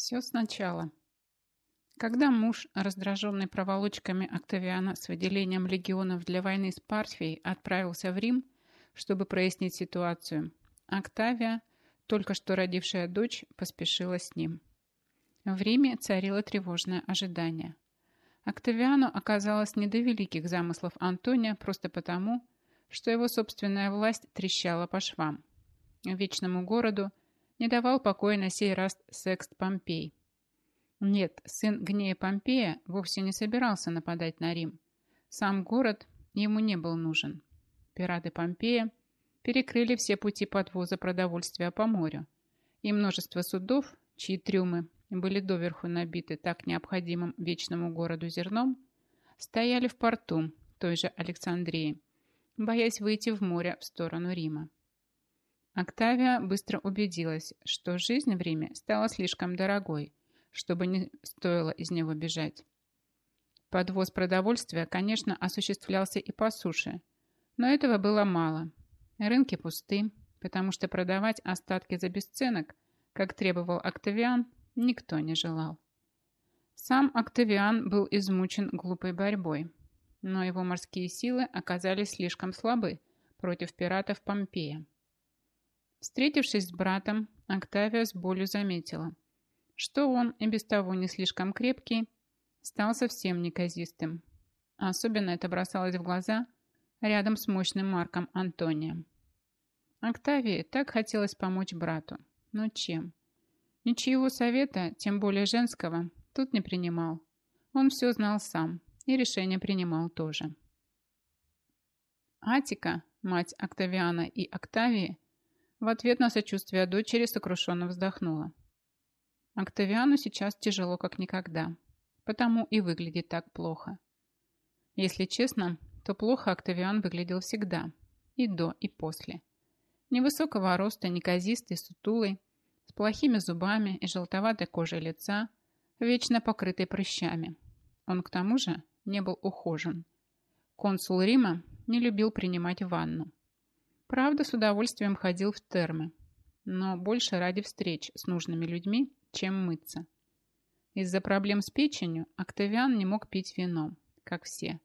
Все сначала. Когда муж, раздраженный проволочками Октавиана с выделением легионов для войны с Парфией, отправился в Рим, чтобы прояснить ситуацию, Октавия, только что родившая дочь, поспешила с ним. В Риме царило тревожное ожидание. Октавиану оказалось не до великих замыслов Антония просто потому, что его собственная власть трещала по швам. Вечному городу не давал покоя на сей раз Секст Помпей. Нет, сын Гнея Помпея вовсе не собирался нападать на Рим. Сам город ему не был нужен. Пираты Помпея перекрыли все пути подвоза продовольствия по морю, и множество судов, чьи трюмы были доверху набиты так необходимым вечному городу зерном, стояли в порту той же Александрии, боясь выйти в море в сторону Рима. Октавия быстро убедилась, что жизнь в Риме стала слишком дорогой, чтобы не стоило из него бежать. Подвоз продовольствия, конечно, осуществлялся и по суше, но этого было мало. Рынки пусты, потому что продавать остатки за бесценок, как требовал Октавиан, никто не желал. Сам Октавиан был измучен глупой борьбой, но его морские силы оказались слишком слабы против пиратов Помпея. Встретившись с братом, Октавия с болью заметила, что он, и без того не слишком крепкий, стал совсем неказистым. Особенно это бросалось в глаза рядом с мощным Марком Антонием. Октавии так хотелось помочь брату. Но чем? Ничьего совета, тем более женского, тут не принимал. Он все знал сам и решение принимал тоже. Атика, мать Октавиана и Октавии, в ответ на сочувствие дочери сокрушенно вздохнула. Октавиану сейчас тяжело как никогда, потому и выглядит так плохо. Если честно, то плохо Октавиан выглядел всегда, и до, и после. Невысокого роста, неказистый, сутулый, с плохими зубами и желтоватой кожей лица, вечно покрытой прыщами. Он к тому же не был ухожен. Консул Рима не любил принимать ванну. Правда, с удовольствием ходил в термы, но больше ради встреч с нужными людьми, чем мыться. Из-за проблем с печенью Октавиан не мог пить вино, как все.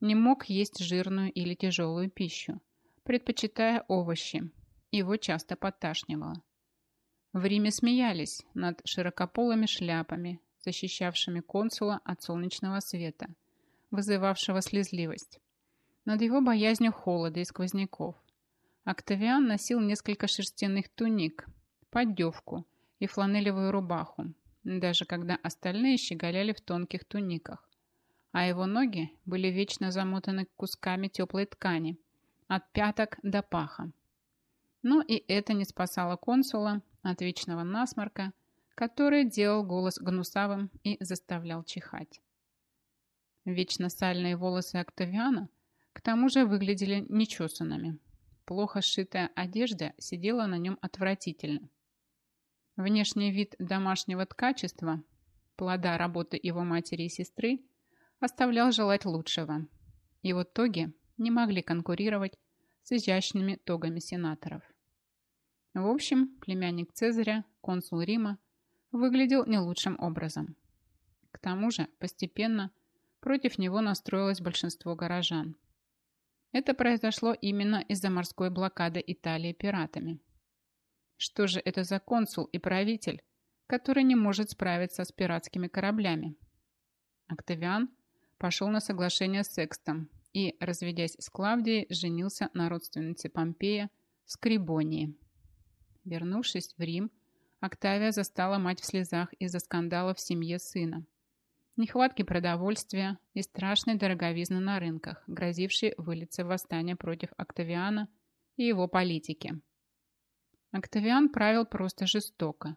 Не мог есть жирную или тяжелую пищу, предпочитая овощи. Его часто подташнивало. В Риме смеялись над широкополыми шляпами, защищавшими консула от солнечного света, вызывавшего слезливость, над его боязнью холода и сквозняков, Октавиан носил несколько шерстяных туник, поддевку и фланелевую рубаху, даже когда остальные щеголяли в тонких туниках, а его ноги были вечно замотаны кусками теплой ткани, от пяток до паха. Но и это не спасало консула от вечного насморка, который делал голос гнусавым и заставлял чихать. Вечно сальные волосы Октавиана к тому же выглядели нечесанными, Плохо сшитая одежда сидела на нем отвратительно. Внешний вид домашнего ткачества, плода работы его матери и сестры, оставлял желать лучшего. И вот тоги не могли конкурировать с изящными тогами сенаторов. В общем, племянник Цезаря, консул Рима, выглядел не лучшим образом. К тому же, постепенно, против него настроилось большинство горожан – это произошло именно из-за морской блокады Италии пиратами. Что же это за консул и правитель, который не может справиться с пиратскими кораблями? Октавиан пошел на соглашение с Секстом и, разведясь с Клавдией, женился на родственнице Помпея Скрибонии. Вернувшись в Рим, Октавия застала мать в слезах из-за скандала в семье сына нехватки продовольствия и страшной дороговизны на рынках, грозившей вылиться в восстание против Октавиана и его политики. Октавиан правил просто жестоко.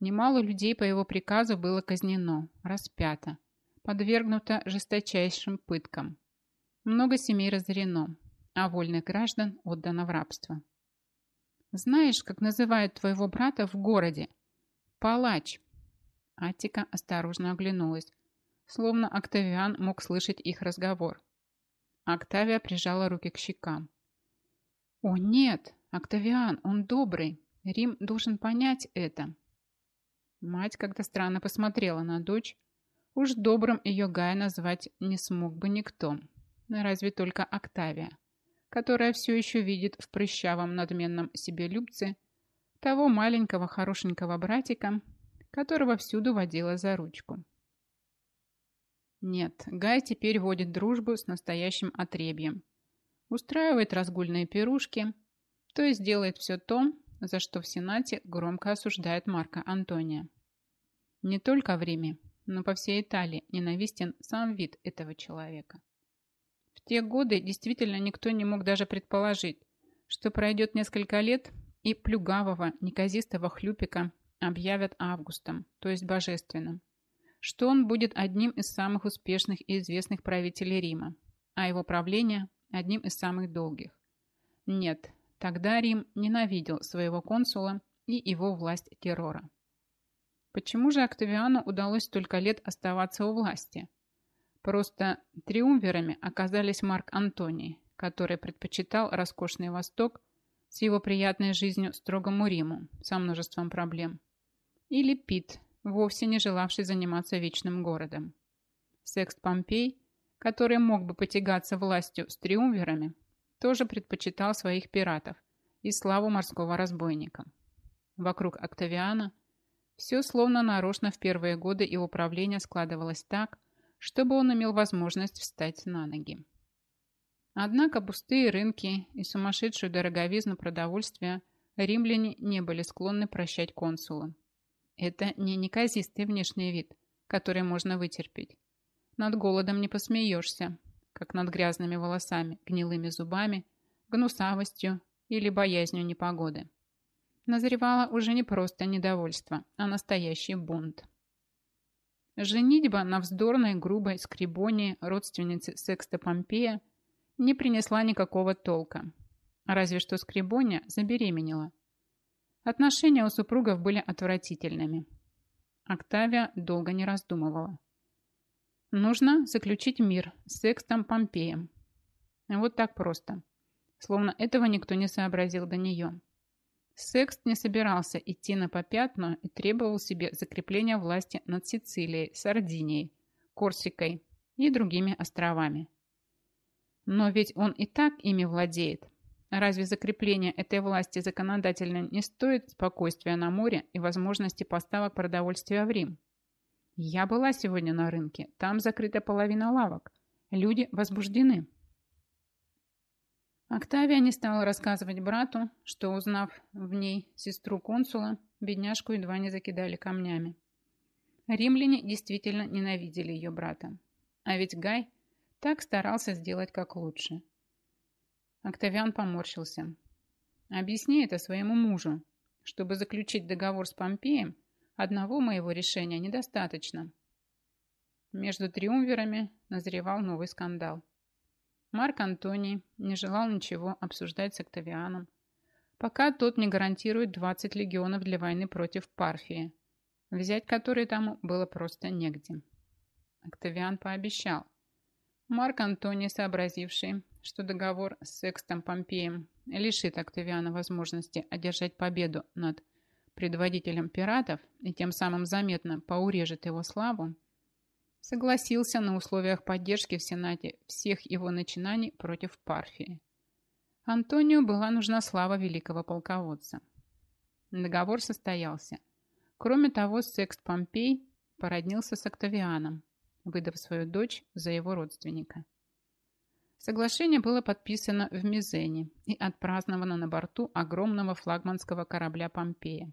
Немало людей по его приказу было казнено, распято, подвергнуто жесточайшим пыткам. Много семей разорено, а вольных граждан отдано в рабство. «Знаешь, как называют твоего брата в городе?» «Палач». Атика осторожно оглянулась, словно Октавиан мог слышать их разговор. Октавия прижала руки к щекам. «О, нет! Октавиан, он добрый! Рим должен понять это!» Мать как-то странно посмотрела на дочь. Уж добрым ее Гая назвать не смог бы никто. Разве только Октавия, которая все еще видит в прыщавом надменном себелюбце того маленького хорошенького братика, которого всюду водила за ручку. Нет, Гай теперь водит дружбу с настоящим отребьем. Устраивает разгульные пирушки, то есть делает все то, за что в Сенате громко осуждает Марка Антония. Не только в Риме, но по всей Италии ненавистен сам вид этого человека. В те годы действительно никто не мог даже предположить, что пройдет несколько лет, и плюгавого, неказистого хлюпика объявят Августом, то есть божественным, что он будет одним из самых успешных и известных правителей Рима, а его правление – одним из самых долгих. Нет, тогда Рим ненавидел своего консула и его власть террора. Почему же Октавиану удалось столько лет оставаться у власти? Просто триумвирами оказались Марк Антоний, который предпочитал роскошный Восток с его приятной жизнью строгому Риму со множеством проблем. Или Пит, вовсе не желавший заниматься вечным городом. Секст Помпей, который мог бы потягаться властью с триумвирами, тоже предпочитал своих пиратов и славу морского разбойника. Вокруг Октавиана все словно нарочно в первые годы его правления складывалось так, чтобы он имел возможность встать на ноги. Однако пустые рынки и сумасшедшую дороговизну продовольствия римляне не были склонны прощать консулам. Это не неказистый внешний вид, который можно вытерпеть. Над голодом не посмеешься, как над грязными волосами, гнилыми зубами, гнусавостью или боязнью непогоды. Назревало уже не просто недовольство, а настоящий бунт. Женитьба на вздорной, грубой скребонии родственницы Секста Помпея не принесла никакого толка. Разве что Скребония забеременела. Отношения у супругов были отвратительными. Октавия долго не раздумывала. Нужно заключить мир с Секстом Помпеем. Вот так просто. Словно этого никто не сообразил до нее. Секст не собирался идти на попятную и требовал себе закрепления власти над Сицилией, Сардинией, Корсикой и другими островами. Но ведь он и так ими владеет. Разве закрепление этой власти законодательно не стоит спокойствия на море и возможности поставок продовольствия в Рим? Я была сегодня на рынке. Там закрыта половина лавок. Люди возбуждены. Октавия не стала рассказывать брату, что, узнав в ней сестру консула, бедняжку едва не закидали камнями. Римляне действительно ненавидели ее брата. А ведь Гай так старался сделать как лучше. Октавиан поморщился. «Объясни это своему мужу. Чтобы заключить договор с Помпеем, одного моего решения недостаточно». Между триумвирами назревал новый скандал. Марк Антоний не желал ничего обсуждать с Октавианом, пока тот не гарантирует 20 легионов для войны против Парфии, взять которые тому было просто негде. Октавиан пообещал. Марк Антоний, сообразивший, что договор с Секстом Помпеем лишит Октавиана возможности одержать победу над предводителем пиратов и тем самым заметно поурежет его славу, согласился на условиях поддержки в Сенате всех его начинаний против Парфии. Антонию была нужна слава великого полководца. Договор состоялся. Кроме того, Секст Помпей породнился с Октавианом, выдав свою дочь за его родственника. Соглашение было подписано в Мизене и отпраздновано на борту огромного флагманского корабля Помпея.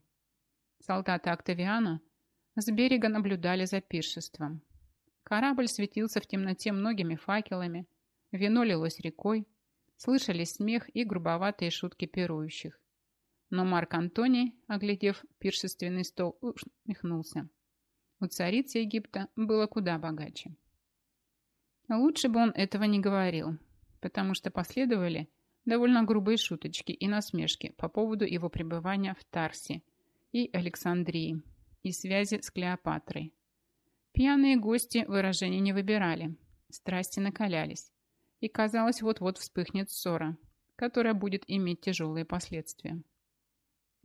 Солдаты Октавиана с берега наблюдали за пиршеством, Корабль светился в темноте многими факелами, вино лилось рекой, слышались смех и грубоватые шутки пирующих. Но Марк Антоний, оглядев пиршественный стол, усмехнулся. У царицы Египта было куда богаче. Лучше бы он этого не говорил, потому что последовали довольно грубые шуточки и насмешки по поводу его пребывания в Тарсе и Александрии и связи с Клеопатрой. Пьяные гости выражений не выбирали. Страсти накалялись. И казалось, вот-вот вспыхнет ссора, которая будет иметь тяжелые последствия.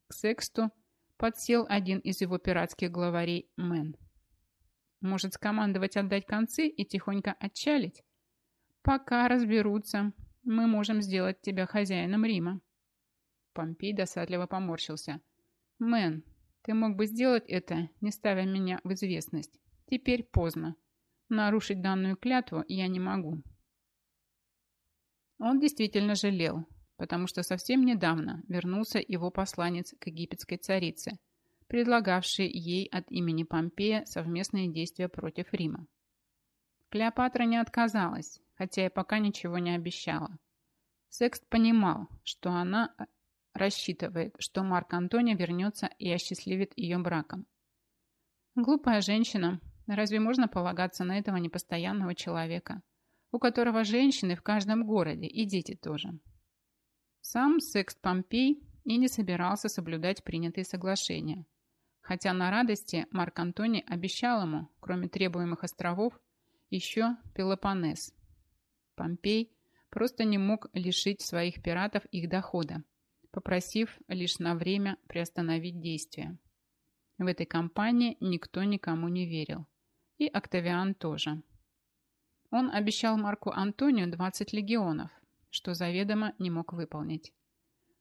К Сексту подсел один из его пиратских главарей Мэн. Может скомандовать отдать концы и тихонько отчалить? Пока разберутся, мы можем сделать тебя хозяином Рима. Помпей досадливо поморщился. Мэн, ты мог бы сделать это, не ставя меня в известность. Теперь поздно. Нарушить данную клятву я не могу. Он действительно жалел, потому что совсем недавно вернулся его посланец к египетской царице, предлагавший ей от имени Помпея совместные действия против Рима. Клеопатра не отказалась, хотя и пока ничего не обещала. Секст понимал, что она рассчитывает, что Марк Антония вернется и осчастливит ее браком. Глупая женщина, разве можно полагаться на этого непостоянного человека, у которого женщины в каждом городе и дети тоже? Сам Секст Помпей и не собирался соблюдать принятые соглашения, хотя на радости Марк Антоний обещал ему, кроме требуемых островов, еще Пелопоннес. Помпей просто не мог лишить своих пиратов их дохода, попросив лишь на время приостановить действия. В этой кампании никто никому не верил. И Октавиан тоже. Он обещал Марку Антонию 20 легионов, что заведомо не мог выполнить.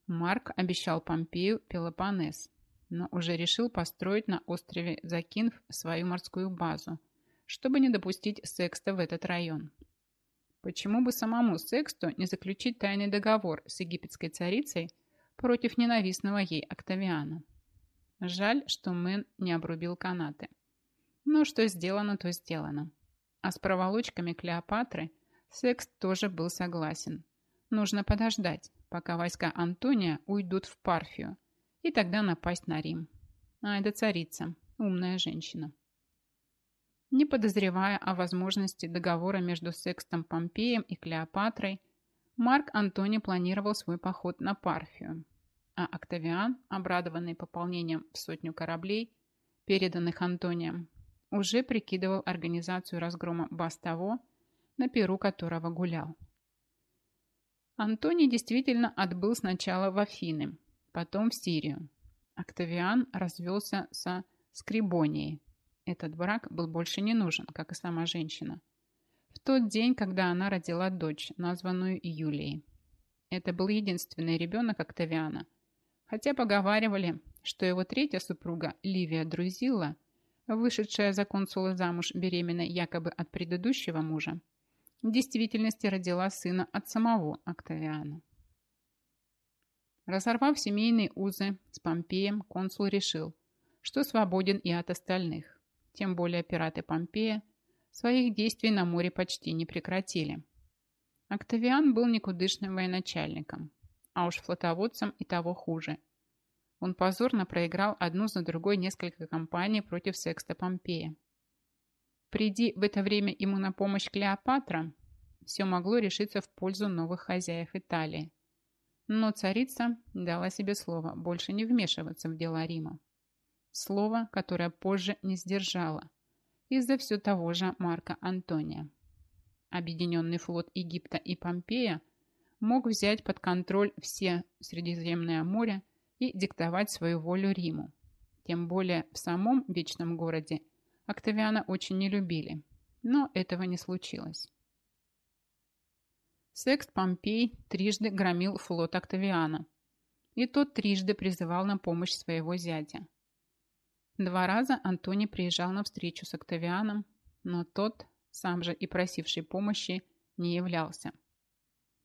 Марк обещал Помпею Пелопоннес, но уже решил построить на острове Закинф свою морскую базу, чтобы не допустить секста в этот район. Почему бы самому Сексту не заключить тайный договор с египетской царицей против ненавистного ей Октавиана? Жаль, что Мэн не обрубил канаты. Но что сделано, то сделано. А с проволочками Клеопатры Секст тоже был согласен. Нужно подождать, пока войска Антония уйдут в Парфию, и тогда напасть на Рим. А это царица, умная женщина. Не подозревая о возможности договора между Секстом Помпеем и Клеопатрой, Марк Антоний планировал свой поход на Парфию, а Октавиан, обрадованный пополнением в сотню кораблей, переданных Антонием, уже прикидывал организацию разгрома баз того, на перу которого гулял. Антоний действительно отбыл сначала в Афины, потом в Сирию. Октавиан развелся со Скрибонией. Этот брак был больше не нужен, как и сама женщина. В тот день, когда она родила дочь, названную Юлией. Это был единственный ребенок Октавиана. Хотя поговаривали, что его третья супруга, Ливия Друзила, вышедшая за консула замуж беременной якобы от предыдущего мужа, в действительности родила сына от самого Октавиана. Разорвав семейные узы с Помпеем, консул решил, что свободен и от остальных. Тем более пираты Помпея своих действий на море почти не прекратили. Октавиан был никудышным военачальником, а уж флотоводцем и того хуже. Он позорно проиграл одну за другой несколько кампаний против Секста Помпея. Приди в это время ему на помощь Клеопатра, все могло решиться в пользу новых хозяев Италии. Но царица дала себе слово больше не вмешиваться в дела Рима. Слово, которое позже не сдержала из-за все того же Марка Антония. Объединенный флот Египта и Помпея мог взять под контроль все Средиземное море и диктовать свою волю Риму. Тем более в самом Вечном городе Октавиана очень не любили, но этого не случилось. Секст Помпей трижды громил флот Октавиана, и тот трижды призывал на помощь своего зятя. Два раза Антоний приезжал на встречу с Октавианом, но тот, сам же и просивший помощи, не являлся.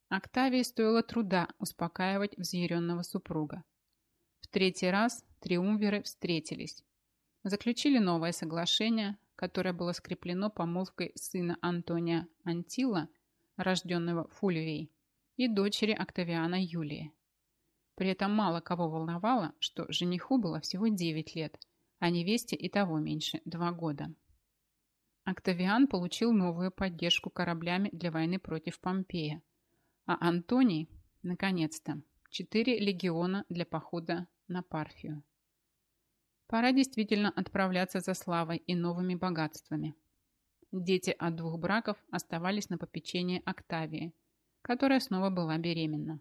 Октавии стоило труда успокаивать взъяренного супруга. В третий раз триумвиры встретились заключили новое соглашение, которое было скреплено помолвкой сына Антония Антила, рожденного Фульвией, и дочери Октавиана Юлии. При этом мало кого волновало, что жениху было всего 9 лет, а невесте и того меньше – 2 года. Октавиан получил новую поддержку кораблями для войны против Помпея, а Антоний, наконец-то, 4 легиона для похода на Парфию. Пора действительно отправляться за славой и новыми богатствами. Дети от двух браков оставались на попечении Октавии, которая снова была беременна.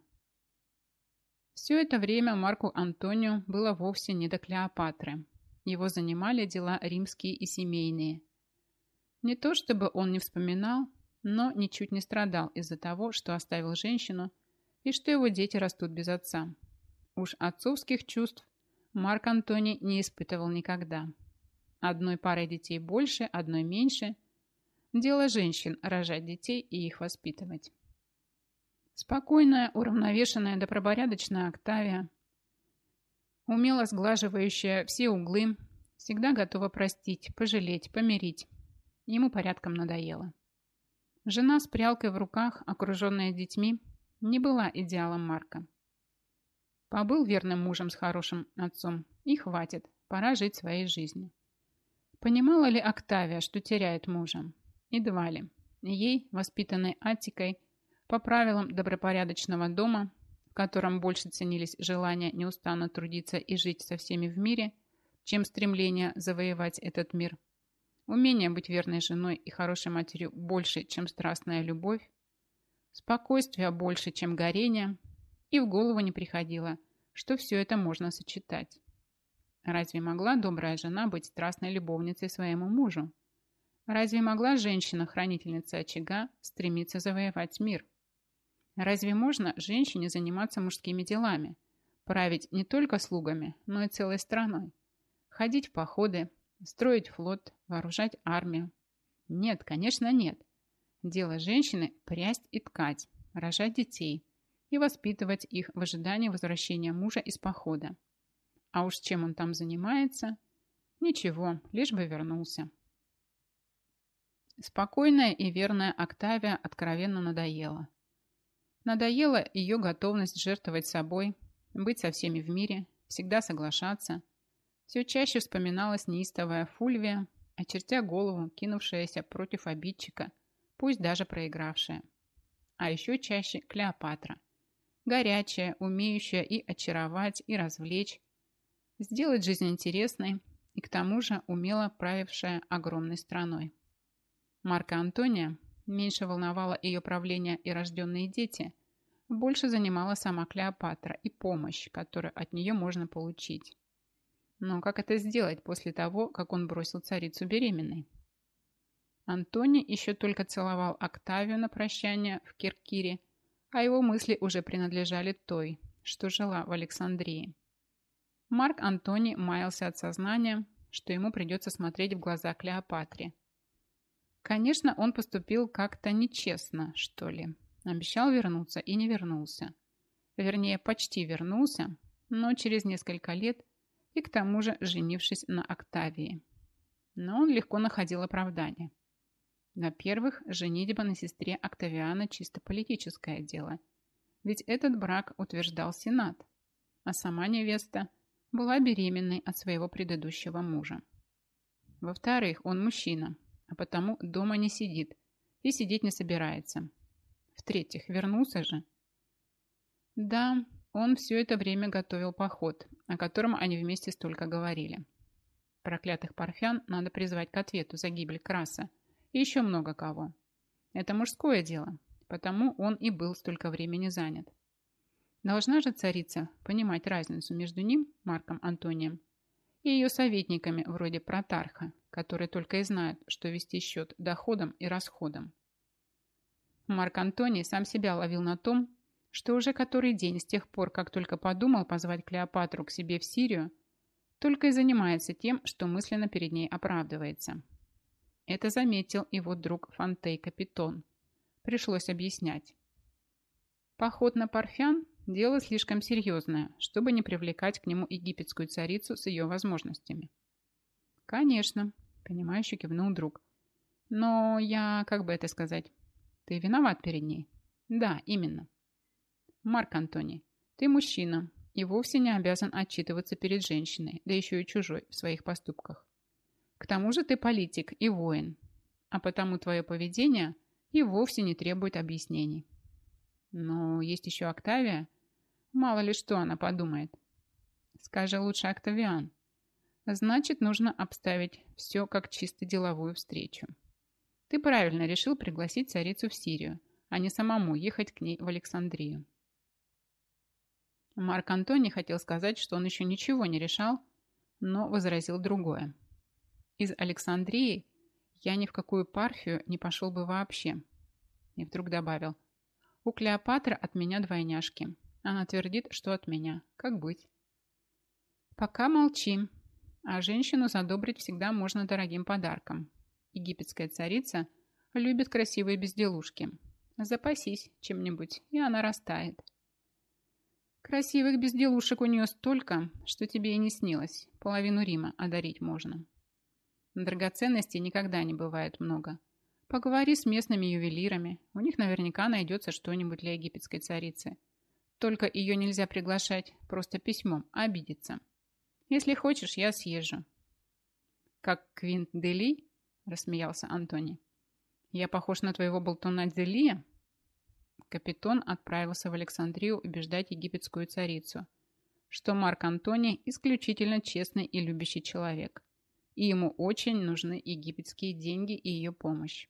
Все это время Марку Антонио было вовсе не до Клеопатры. Его занимали дела римские и семейные. Не то чтобы он не вспоминал, но ничуть не страдал из-за того, что оставил женщину и что его дети растут без отца. Уж отцовских чувств Марк Антоний не испытывал никогда. Одной парой детей больше, одной меньше. Дело женщин – рожать детей и их воспитывать. Спокойная, уравновешенная, добропорядочная Октавия, умело сглаживающая все углы, всегда готова простить, пожалеть, помирить. Ему порядком надоело. Жена с прялкой в руках, окруженная детьми, не была идеалом Марка. Побыл верным мужем с хорошим отцом, и хватит, пора жить своей жизнью. Понимала ли Октавия, что теряет мужа? Едва ли. Ей, воспитанной Атикой, по правилам добропорядочного дома, в котором больше ценились желания неустанно трудиться и жить со всеми в мире, чем стремление завоевать этот мир, умение быть верной женой и хорошей матерью больше, чем страстная любовь, спокойствие больше, чем горение, и в голову не приходило, что все это можно сочетать. Разве могла добрая жена быть страстной любовницей своему мужу? Разве могла женщина-хранительница очага стремиться завоевать мир? Разве можно женщине заниматься мужскими делами? Править не только слугами, но и целой страной? Ходить в походы, строить флот, вооружать армию? Нет, конечно, нет. Дело женщины – прясть и ткать, рожать детей и воспитывать их в ожидании возвращения мужа из похода. А уж чем он там занимается? Ничего, лишь бы вернулся. Спокойная и верная Октавия откровенно надоела. Надоела ее готовность жертвовать собой, быть со всеми в мире, всегда соглашаться. Все чаще вспоминалась неистовая Фульвия, очертя голову, кинувшаяся против обидчика, пусть даже проигравшая. А еще чаще Клеопатра. Горячая, умеющая и очаровать, и развлечь, сделать жизнь интересной и к тому же умело правившая огромной страной. Марка Антония меньше волновало ее правление и рожденные дети, больше занимала сама Клеопатра и помощь, которую от нее можно получить. Но как это сделать после того, как он бросил царицу беременной? Антоний еще только целовал Октавию на прощание в Киркире, а его мысли уже принадлежали той, что жила в Александрии. Марк Антоний маялся от сознания, что ему придется смотреть в глаза Клеопатре. Конечно, он поступил как-то нечестно, что ли. Обещал вернуться и не вернулся. Вернее, почти вернулся, но через несколько лет и к тому же женившись на Октавии. Но он легко находил оправдание. Во-первых, женитьба на сестре Октавиана чисто политическое дело. Ведь этот брак утверждал Сенат, а сама невеста была беременной от своего предыдущего мужа. Во-вторых, он мужчина, а потому дома не сидит и сидеть не собирается, в-третьих, вернулся же. Да, он все это время готовил поход, о котором они вместе столько говорили. Проклятых парфян надо призвать к ответу за гибель Краса и еще много кого. Это мужское дело, потому он и был столько времени занят. Должна же царица понимать разницу между ним, Марком Антонием, и ее советниками вроде Протарха, которые только и знают, что вести счет доходам и расходам. Марк Антоний сам себя ловил на том, что уже который день с тех пор, как только подумал позвать Клеопатру к себе в Сирию, только и занимается тем, что мысленно перед ней оправдывается. Это заметил его друг Фонтей Капитон. Пришлось объяснять. Поход на Парфян – дело слишком серьезное, чтобы не привлекать к нему египетскую царицу с ее возможностями. «Конечно», – понимающе кивнул друг. «Но я, как бы это сказать, ты виноват перед ней? Да, именно. Марк Антоний, ты мужчина и вовсе не обязан отчитываться перед женщиной, да еще и чужой в своих поступках. К тому же ты политик и воин, а потому твое поведение и вовсе не требует объяснений. Но есть еще Октавия. Мало ли что она подумает. Скажи лучше Октавиан. Значит, нужно обставить все как чисто деловую встречу. Ты правильно решил пригласить царицу в Сирию, а не самому ехать к ней в Александрию. Марк Антоний хотел сказать, что он еще ничего не решал, но возразил другое. Из Александрии я ни в какую парфию не пошел бы вообще. И вдруг добавил. У Клеопатры от меня двойняшки. Она твердит, что от меня. Как быть? Пока молчим. А женщину задобрить всегда можно дорогим подарком. Египетская царица любит красивые безделушки. Запасись чем-нибудь, и она растает. Красивых безделушек у нее столько, что тебе и не снилось. Половину Рима одарить можно. Драгоценностей никогда не бывает много. Поговори с местными ювелирами. У них наверняка найдется что-нибудь для египетской царицы. Только ее нельзя приглашать просто письмом, обидеться. Если хочешь, я съезжу. Как Квинт Дели? Рассмеялся Антони. Я похож на твоего болтуна Делия? Капитон отправился в Александрию убеждать египетскую царицу, что Марк Антоний исключительно честный и любящий человек, и ему очень нужны египетские деньги и ее помощь.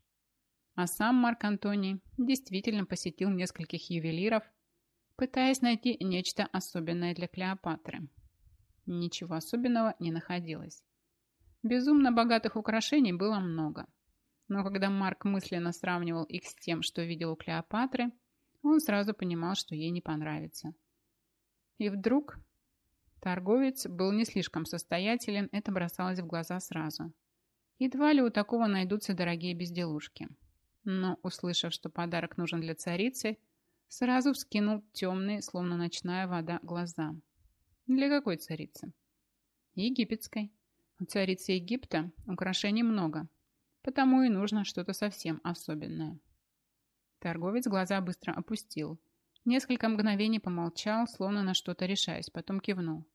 А сам Марк Антоний действительно посетил нескольких ювелиров, пытаясь найти нечто особенное для Клеопатры. Ничего особенного не находилось. Безумно богатых украшений было много. Но когда Марк мысленно сравнивал их с тем, что видел у Клеопатры, он сразу понимал, что ей не понравится. И вдруг торговец был не слишком состоятелен, это бросалось в глаза сразу. Едва ли у такого найдутся дорогие безделушки. Но, услышав, что подарок нужен для царицы, сразу вскинул темные, словно ночная вода, глаза. Для какой царицы? Египетской. У царицы Египта украшений много, потому и нужно что-то совсем особенное. Торговец глаза быстро опустил. Несколько мгновений помолчал, словно на что-то решаясь, потом кивнул.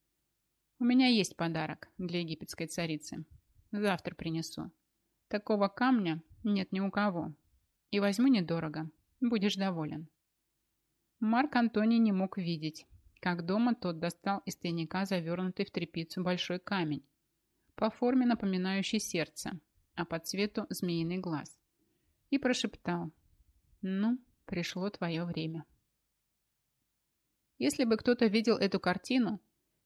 «У меня есть подарок для египетской царицы. Завтра принесу. Такого камня нет ни у кого. И возьму недорого. Будешь доволен». Марк Антоний не мог видеть, как дома тот достал из тайника завернутый в тряпицу большой камень, по форме напоминающий сердце, а по цвету змеиный глаз, и прошептал – ну, пришло твое время. Если бы кто-то видел эту картину,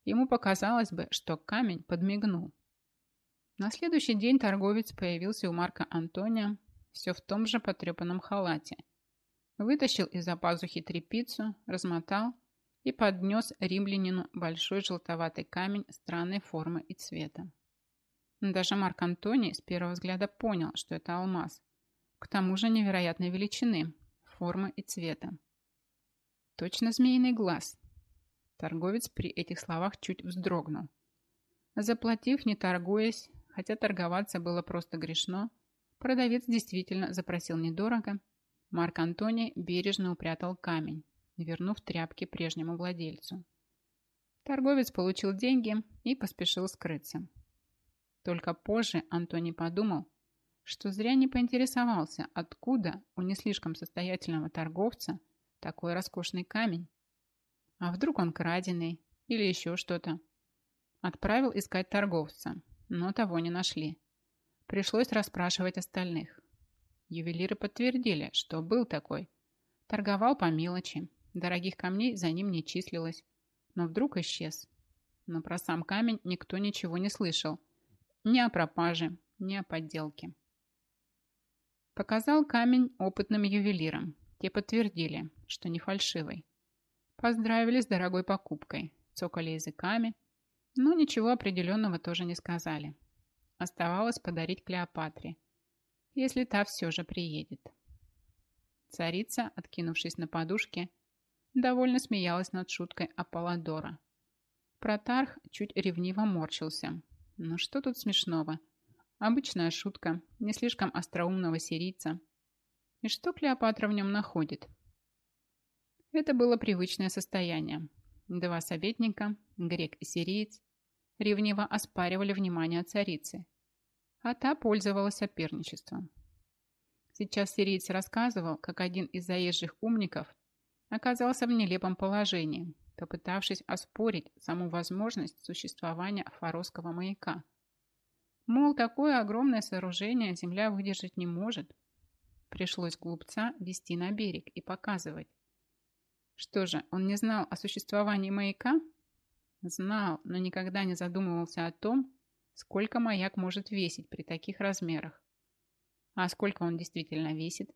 ему показалось бы, что камень подмигнул. На следующий день торговец появился у Марка Антония все в том же потрепанном халате. Вытащил из-за пазухи трепицу, размотал и поднес римлянину большой желтоватый камень странной формы и цвета. Даже Марк Антоний с первого взгляда понял, что это алмаз, к тому же невероятной величины, формы и цвета. Точно змеиный глаз. Торговец при этих словах чуть вздрогнул. Заплатив, не торгуясь, хотя торговаться было просто грешно, продавец действительно запросил недорого. Марк Антоний бережно упрятал камень, вернув тряпки прежнему владельцу. Торговец получил деньги и поспешил скрыться. Только позже Антоний подумал, что зря не поинтересовался, откуда у не слишком состоятельного торговца такой роскошный камень. А вдруг он краденый или еще что-то. Отправил искать торговца, но того не нашли. Пришлось расспрашивать остальных. Ювелиры подтвердили, что был такой. Торговал по мелочи, дорогих камней за ним не числилось, но вдруг исчез. Но про сам камень никто ничего не слышал. Ни о пропаже, ни о подделке. Показал камень опытным ювелирам. Те подтвердили, что не фальшивый. Поздравили с дорогой покупкой, цокали языками, но ничего определенного тоже не сказали. Оставалось подарить Клеопатре, если та все же приедет. Царица, откинувшись на подушке, довольно смеялась над шуткой Аполлодора. Протарх чуть ревниво морщился. Ну что тут смешного? Обычная шутка, не слишком остроумного сирийца. И что Клеопатра в нем находит? Это было привычное состояние. Два советника, грек и сириец, ревниво оспаривали внимание царицы, а та пользовалась соперничеством. Сейчас сириец рассказывал, как один из заезжих умников оказался в нелепом положении, попытавшись оспорить саму возможность существования фаровского маяка – Мол, такое огромное сооружение земля выдержать не может. Пришлось глупца вести на берег и показывать. Что же, он не знал о существовании маяка? Знал, но никогда не задумывался о том, сколько маяк может весить при таких размерах. А сколько он действительно весит?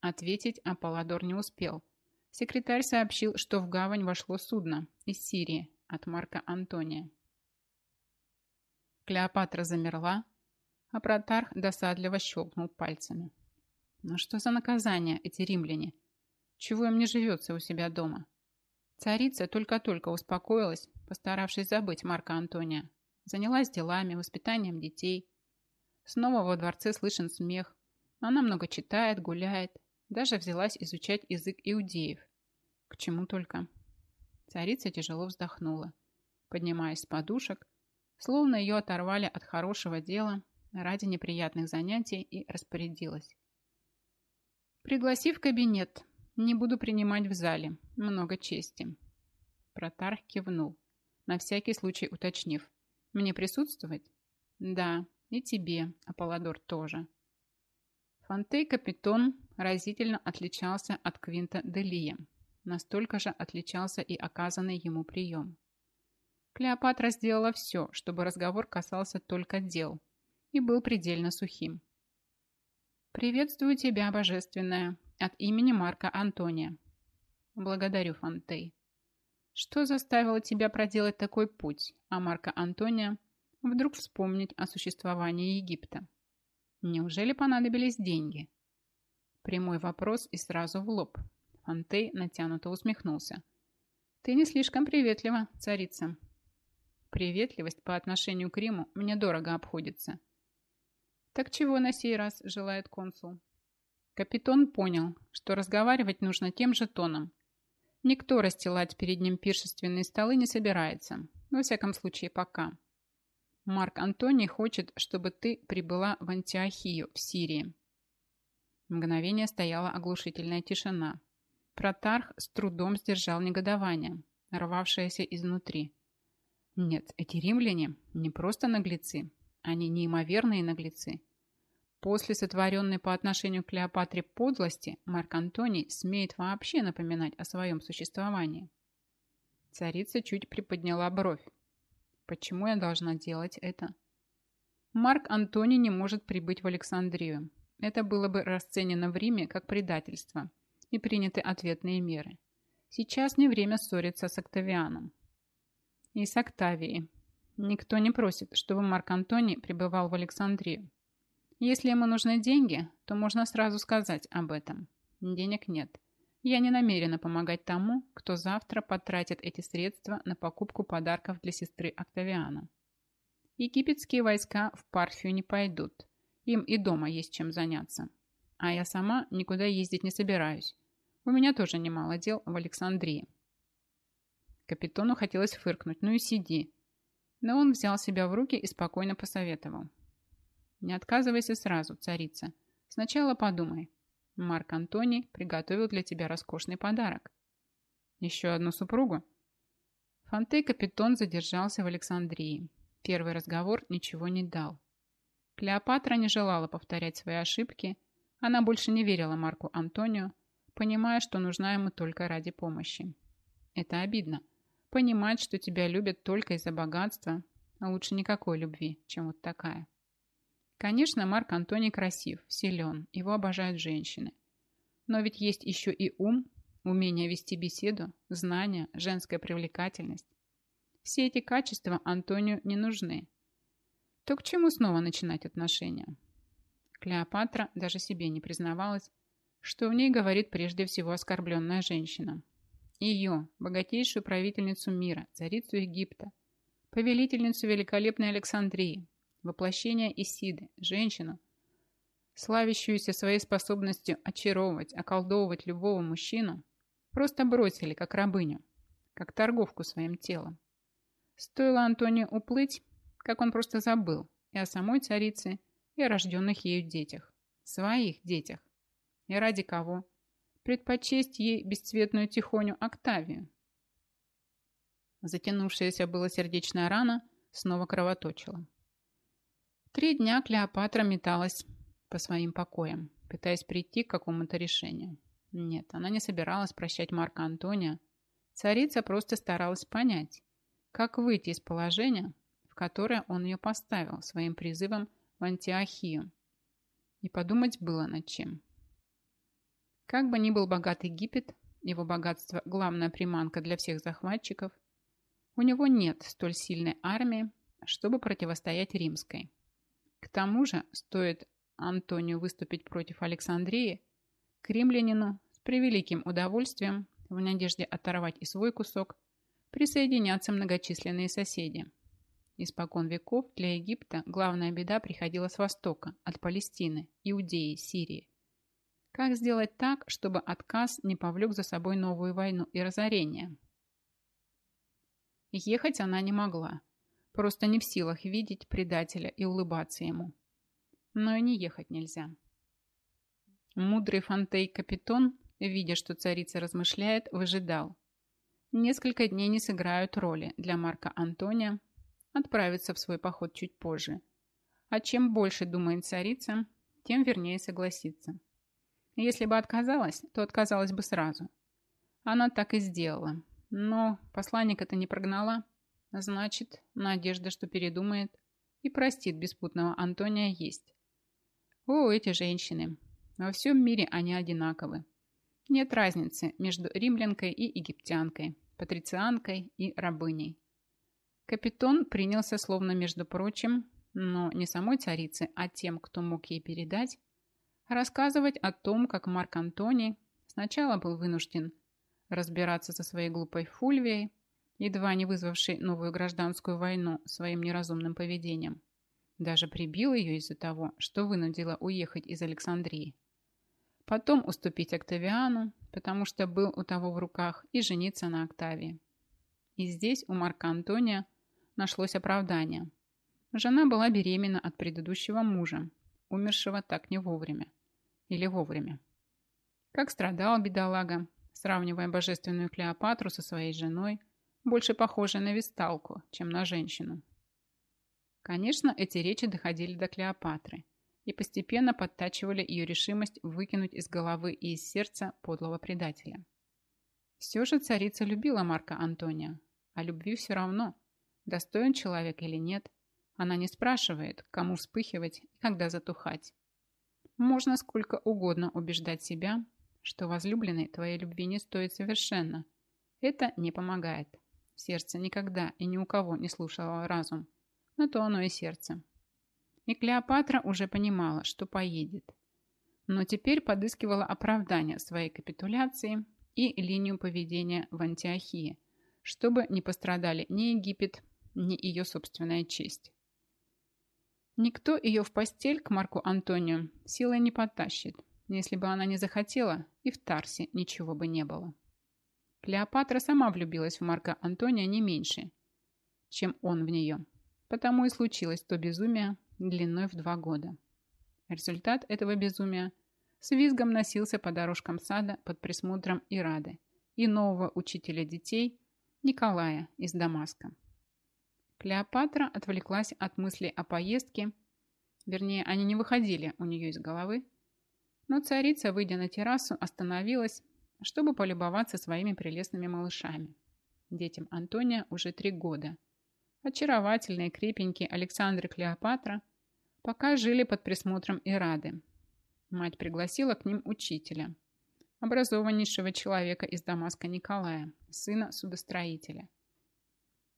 Ответить Аполлодор не успел. Секретарь сообщил, что в гавань вошло судно из Сирии от Марка Антония. Клеопатра замерла, а Протарх досадливо щелкнул пальцами. Ну что за наказание эти римляне? Чего им не живется у себя дома? Царица только-только успокоилась, постаравшись забыть Марка Антония. Занялась делами, воспитанием детей. Снова во дворце слышен смех. Она много читает, гуляет. Даже взялась изучать язык иудеев. К чему только. Царица тяжело вздохнула, поднимаясь с подушек, словно ее оторвали от хорошего дела ради неприятных занятий и распорядилась. «Пригласи в кабинет. Не буду принимать в зале. Много чести». Протарх кивнул, на всякий случай уточнив. «Мне присутствовать?» «Да, и тебе, Аполлодор, тоже». Фонтей Капитон разительно отличался от Квинта Делия. Настолько же отличался и оказанный ему прием. Клеопатра сделала все, чтобы разговор касался только дел, и был предельно сухим. «Приветствую тебя, божественная, от имени Марка Антония». «Благодарю, Фонтей». «Что заставило тебя проделать такой путь, а Марка Антония вдруг вспомнить о существовании Египта? Неужели понадобились деньги?» Прямой вопрос и сразу в лоб. Фонтей натянуто усмехнулся. «Ты не слишком приветлива, царица». Приветливость по отношению к Риму мне дорого обходится. Так чего на сей раз желает консул? Капитон понял, что разговаривать нужно тем же тоном. Никто расстилать перед ним пиршественные столы не собирается. Во всяком случае, пока. Марк Антоний хочет, чтобы ты прибыла в Антиохию, в Сирии. Мгновение стояла оглушительная тишина. Протарх с трудом сдержал негодование, рвавшееся изнутри. Нет, эти римляне не просто наглецы, они неимоверные наглецы. После сотворенной по отношению к Клеопатре подлости Марк Антоний смеет вообще напоминать о своем существовании. Царица чуть приподняла бровь. Почему я должна делать это? Марк Антоний не может прибыть в Александрию. Это было бы расценено в Риме как предательство и приняты ответные меры. Сейчас не время ссориться с Октавианом. И с Октавией. Никто не просит, чтобы Марк Антоний пребывал в Александрию. Если ему нужны деньги, то можно сразу сказать об этом. Денег нет. Я не намерена помогать тому, кто завтра потратит эти средства на покупку подарков для сестры Октавиана. Египетские войска в Парфию не пойдут. Им и дома есть чем заняться. А я сама никуда ездить не собираюсь. У меня тоже немало дел в Александрии. Капитону хотелось фыркнуть. Ну и сиди. Но он взял себя в руки и спокойно посоветовал. Не отказывайся сразу, царица. Сначала подумай. Марк Антоний приготовил для тебя роскошный подарок. Еще одну супругу? Фонтей Капитон задержался в Александрии. Первый разговор ничего не дал. Клеопатра не желала повторять свои ошибки. Она больше не верила Марку Антонию, понимая, что нужна ему только ради помощи. Это обидно. Понимать, что тебя любят только из-за богатства, а лучше никакой любви, чем вот такая. Конечно, Марк Антоний красив, силен, его обожают женщины. Но ведь есть еще и ум, умение вести беседу, знания, женская привлекательность. Все эти качества Антонию не нужны. То к чему снова начинать отношения? Клеопатра даже себе не признавалась, что в ней говорит прежде всего оскорбленная женщина – ее, богатейшую правительницу мира, царицу Египта, повелительницу великолепной Александрии, воплощение Исиды, женщину, славящуюся своей способностью очаровывать, околдовывать любого мужчину, просто бросили как рабыню, как торговку своим телом. Стоило Антонию уплыть, как он просто забыл и о самой царице, и о рожденных ею детях. Своих детях. И ради кого? предпочесть ей бесцветную тихоню Октавию. Затянувшаяся была сердечная рана снова кровоточила. Три дня Клеопатра металась по своим покоям, пытаясь прийти к какому-то решению. Нет, она не собиралась прощать Марка Антония. Царица просто старалась понять, как выйти из положения, в которое он ее поставил своим призывом в Антиохию. И подумать было над чем. Как бы ни был богат Египет, его богатство – главная приманка для всех захватчиков, у него нет столь сильной армии, чтобы противостоять римской. К тому же, стоит Антонию выступить против Александрии, к с превеликим удовольствием, в надежде оторвать и свой кусок, присоединятся многочисленные соседи. Испокон веков для Египта главная беда приходила с востока, от Палестины, Иудеи, Сирии. Как сделать так, чтобы отказ не повлек за собой новую войну и разорение? Ехать она не могла, просто не в силах видеть предателя и улыбаться ему. Но и не ехать нельзя. Мудрый фантей Капитон, видя, что царица размышляет, выжидал. Несколько дней не сыграют роли для Марка Антония, отправится в свой поход чуть позже. А чем больше думает царица, тем вернее согласится. Если бы отказалась, то отказалась бы сразу. Она так и сделала. Но посланник это не прогнала. Значит, надежда, что передумает и простит беспутного Антония есть. О, эти женщины. Во всем мире они одинаковы. Нет разницы между римлянкой и египтянкой, патрицианкой и рабыней. Капитон принялся словно между прочим, но не самой царице, а тем, кто мог ей передать, рассказывать о том, как Марк Антоний сначала был вынужден разбираться со своей глупой Фульвией, едва не вызвавшей новую гражданскую войну своим неразумным поведением. Даже прибил ее из-за того, что вынудила уехать из Александрии. Потом уступить Октавиану, потому что был у того в руках, и жениться на Октавии. И здесь у Марка Антония нашлось оправдание. Жена была беременна от предыдущего мужа, умершего так не вовремя. Или вовремя. Как страдал бедолага, сравнивая божественную Клеопатру со своей женой, больше похожей на висталку, чем на женщину. Конечно, эти речи доходили до Клеопатры и постепенно подтачивали ее решимость выкинуть из головы и из сердца подлого предателя. Все же царица любила Марка Антония, а любви все равно – достоин человек или нет, она не спрашивает, кому вспыхивать и когда затухать. Можно сколько угодно убеждать себя, что возлюбленной твоей любви не стоит совершенно. Это не помогает. Сердце никогда и ни у кого не слушало разум. Но то оно и сердце. И Клеопатра уже понимала, что поедет. Но теперь подыскивала оправдание своей капитуляции и линию поведения в Антиохии, чтобы не пострадали ни Египет, не ее собственная честь. Никто ее в постель к Марку Антонию силой не потащит. Если бы она не захотела, и в Тарсе ничего бы не было. Клеопатра сама влюбилась в Марка Антония не меньше, чем он в нее. Потому и случилось то безумие длиной в два года. Результат этого безумия с визгом носился по дорожкам сада под присмотром Ирады и нового учителя детей Николая из Дамаска. Клеопатра отвлеклась от мыслей о поездке, вернее, они не выходили у нее из головы, но царица, выйдя на террасу, остановилась, чтобы полюбоваться своими прелестными малышами. Детям Антония уже три года. Очаровательные, крепенькие Александр и Клеопатра пока жили под присмотром Ирады. Мать пригласила к ним учителя, образованнейшего человека из Дамаска Николая, сына судостроителя.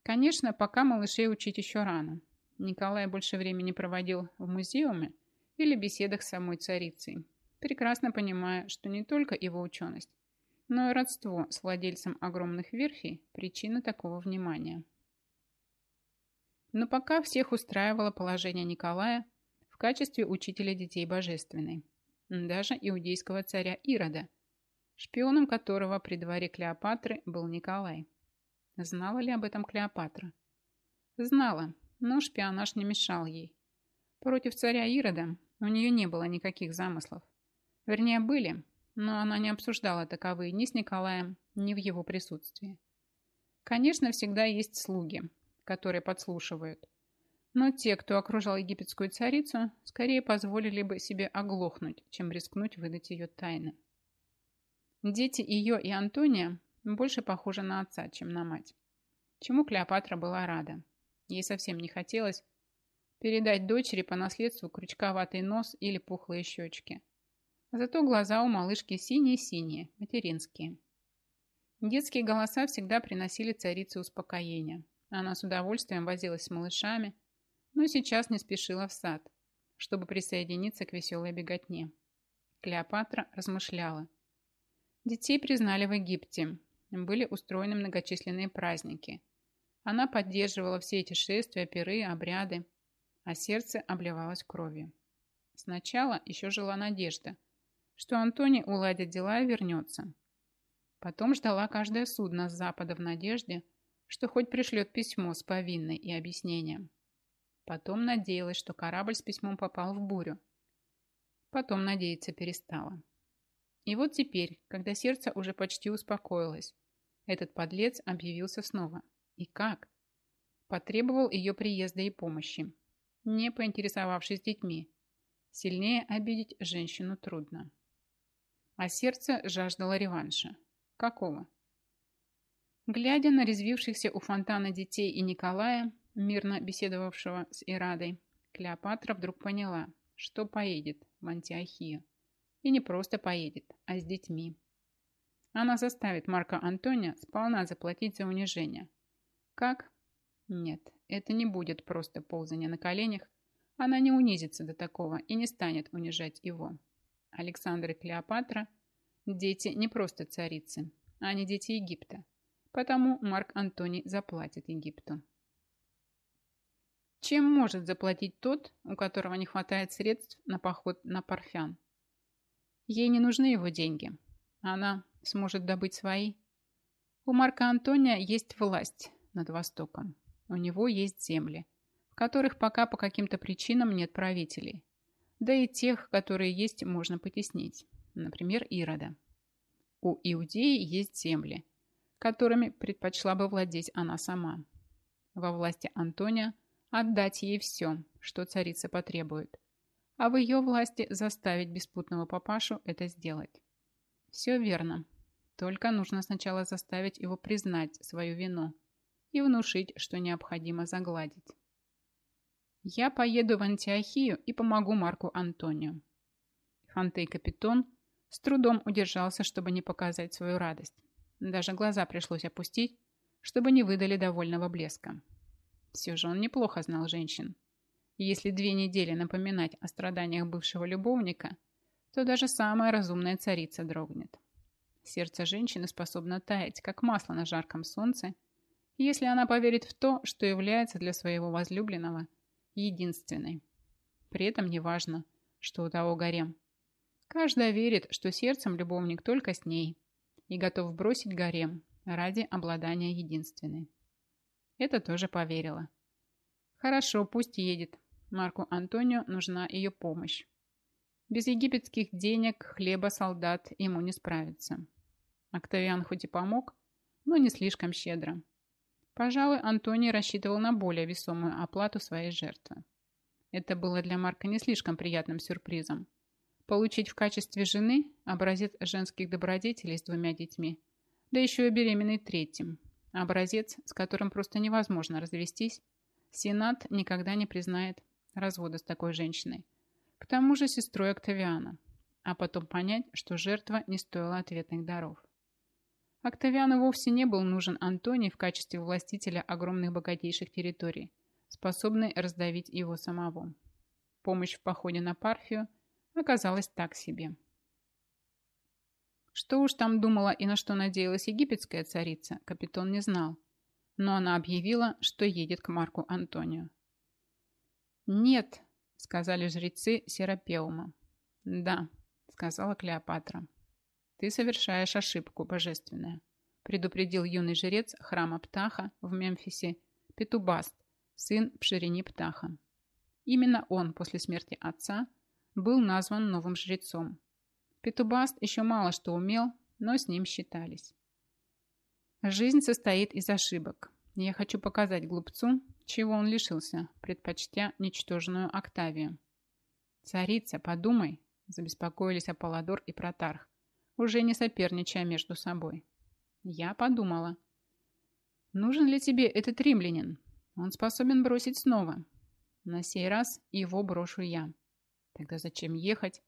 Конечно, пока малышей учить еще рано. Николай больше времени проводил в музеуме или беседах с самой царицей, прекрасно понимая, что не только его ученость, но и родство с владельцем огромных верфей – причина такого внимания. Но пока всех устраивало положение Николая в качестве учителя детей божественной, даже иудейского царя Ирода, шпионом которого при дворе Клеопатры был Николай. Знала ли об этом Клеопатра? Знала, но шпионаж не мешал ей. Против царя Ирода у нее не было никаких замыслов. Вернее, были, но она не обсуждала таковые ни с Николаем, ни в его присутствии. Конечно, всегда есть слуги, которые подслушивают. Но те, кто окружал египетскую царицу, скорее позволили бы себе оглохнуть, чем рискнуть выдать ее тайны. Дети ее и Антония больше похожи на отца, чем на мать. Чему Клеопатра была рада. Ей совсем не хотелось передать дочери по наследству крючковатый нос или пухлые щечки. Зато глаза у малышки синие-синие, материнские. Детские голоса всегда приносили царице успокоение. Она с удовольствием возилась с малышами, но сейчас не спешила в сад, чтобы присоединиться к веселой беготне. Клеопатра размышляла. Детей признали в Египте. Были устроены многочисленные праздники. Она поддерживала все эти шествия, пиры, обряды, а сердце обливалось кровью. Сначала еще жила надежда, что Антоний уладит дела и вернется. Потом ждала каждое судно с запада в надежде, что хоть пришлет письмо с повинной и объяснением. Потом надеялась, что корабль с письмом попал в бурю. Потом надеяться перестала. И вот теперь, когда сердце уже почти успокоилось, этот подлец объявился снова. И как? Потребовал ее приезда и помощи, не поинтересовавшись детьми. Сильнее обидеть женщину трудно. А сердце жаждало реванша. Какого? Глядя на резвившихся у фонтана детей и Николая, мирно беседовавшего с Ирадой, Клеопатра вдруг поняла, что поедет в Антиохию. И не просто поедет, а с детьми. Она заставит Марка Антония сполна заплатить за унижение. Как? Нет, это не будет просто ползание на коленях. Она не унизится до такого и не станет унижать его. Александр и Клеопатра – дети не просто царицы, а не дети Египта. Потому Марк Антоний заплатит Египту. Чем может заплатить тот, у которого не хватает средств на поход на Парфян? Ей не нужны его деньги. Она сможет добыть свои. У Марка Антония есть власть над Востоком. У него есть земли, в которых пока по каким-то причинам нет правителей. Да и тех, которые есть, можно потеснить. Например, Ирода. У Иудеи есть земли, которыми предпочла бы владеть она сама. Во власти Антония отдать ей все, что царица потребует а в ее власти заставить беспутного папашу это сделать. Все верно. Только нужно сначала заставить его признать свою вину и внушить, что необходимо загладить. Я поеду в Антиохию и помогу Марку Антонию. Фантей Капитон с трудом удержался, чтобы не показать свою радость. Даже глаза пришлось опустить, чтобы не выдали довольного блеска. Все же он неплохо знал женщин. Если две недели напоминать о страданиях бывшего любовника, то даже самая разумная царица дрогнет. Сердце женщины способно таять, как масло на жарком солнце, если она поверит в то, что является для своего возлюбленного единственной. При этом не важно, что у того гарем. Каждая верит, что сердцем любовник только с ней и готов бросить гарем ради обладания единственной. Это тоже поверила. Хорошо, пусть едет, Марку Антонио нужна ее помощь. Без египетских денег, хлеба, солдат ему не справиться. Октавиан хоть и помог, но не слишком щедро. Пожалуй, Антоний рассчитывал на более весомую оплату своей жертвы. Это было для Марка не слишком приятным сюрпризом. Получить в качестве жены образец женских добродетелей с двумя детьми, да еще и беременный третьим. Образец, с которым просто невозможно развестись, Сенат никогда не признает развода с такой женщиной. К тому же сестрой Октавиана. А потом понять, что жертва не стоила ответных даров. Октавиану вовсе не был нужен Антоний в качестве властителя огромных богатейших территорий, способный раздавить его самого. Помощь в походе на Парфию оказалась так себе. Что уж там думала и на что надеялась египетская царица, капитан не знал. Но она объявила, что едет к Марку Антонию. «Нет», — сказали жрецы Серапеума. «Да», — сказала Клеопатра. «Ты совершаешь ошибку, божественная», — предупредил юный жрец храма Птаха в Мемфисе Петубаст, сын Пшерини Птаха. Именно он после смерти отца был назван новым жрецом. Петубаст еще мало что умел, но с ним считались. Жизнь состоит из ошибок. Я хочу показать глупцу, чего он лишился, предпочтя ничтожную Октавию. «Царица, подумай!» – забеспокоились Аполлодор и Протарх. Уже не соперничая между собой. Я подумала. Нужен ли тебе этот римлянин? Он способен бросить снова. На сей раз его брошу я. Тогда зачем ехать?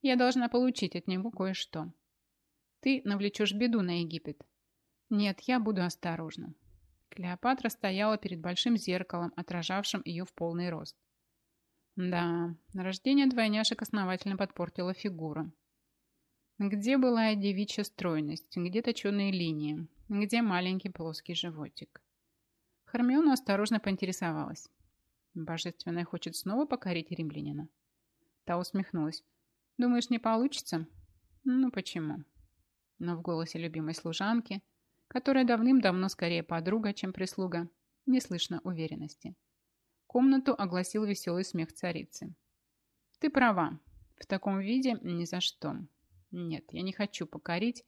Я должна получить от него кое-что. Ты навлечешь беду на Египет. Нет, я буду осторожна. Клеопатра стояла перед большим зеркалом, отражавшим ее в полный рост. Да, рождение двойняшек основательно подпортило фигуру. Где была девичья стройность, где точеные линии, где маленький плоский животик. Хармиона осторожно поинтересовалась. Божественная хочет снова покорить римлянина. Та усмехнулась. Думаешь, не получится? Ну почему? Но в голосе любимой служанки, которая давным-давно скорее подруга, чем прислуга, не слышно уверенности. Комнату огласил веселый смех царицы. Ты права. В таком виде ни за что. Нет, я не хочу покорить,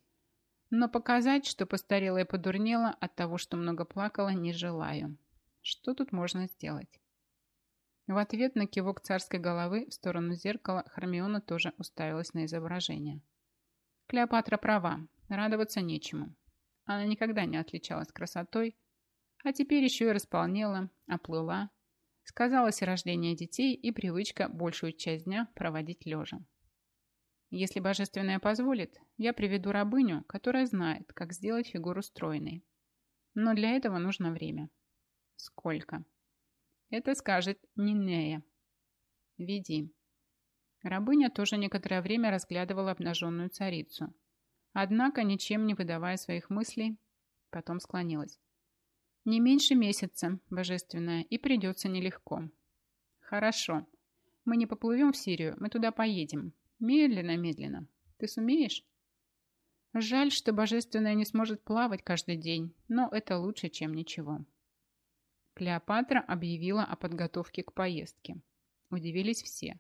но показать, что постарела и подурнела от того, что много плакала, не желаю. Что тут можно сделать? В ответ на кивок царской головы в сторону зеркала Хармиона тоже уставилась на изображение. Клеопатра права, радоваться нечему. Она никогда не отличалась красотой, а теперь еще и располнела, оплыла. Сказалось рождение детей и привычка большую часть дня проводить лежа. Если божественная позволит, я приведу рабыню, которая знает, как сделать фигуру стройной. Но для этого нужно время. Сколько? Это скажет Нинея. Веди. Рабыня тоже некоторое время разглядывала обнаженную царицу. Однако, ничем не выдавая своих мыслей, потом склонилась. Не меньше месяца, божественная, и придется нелегко. Хорошо. Мы не поплывем в Сирию, мы туда поедем. Медленно-медленно. Ты сумеешь? Жаль, что божественная не сможет плавать каждый день, но это лучше, чем ничего. Клеопатра объявила о подготовке к поездке. Удивились все.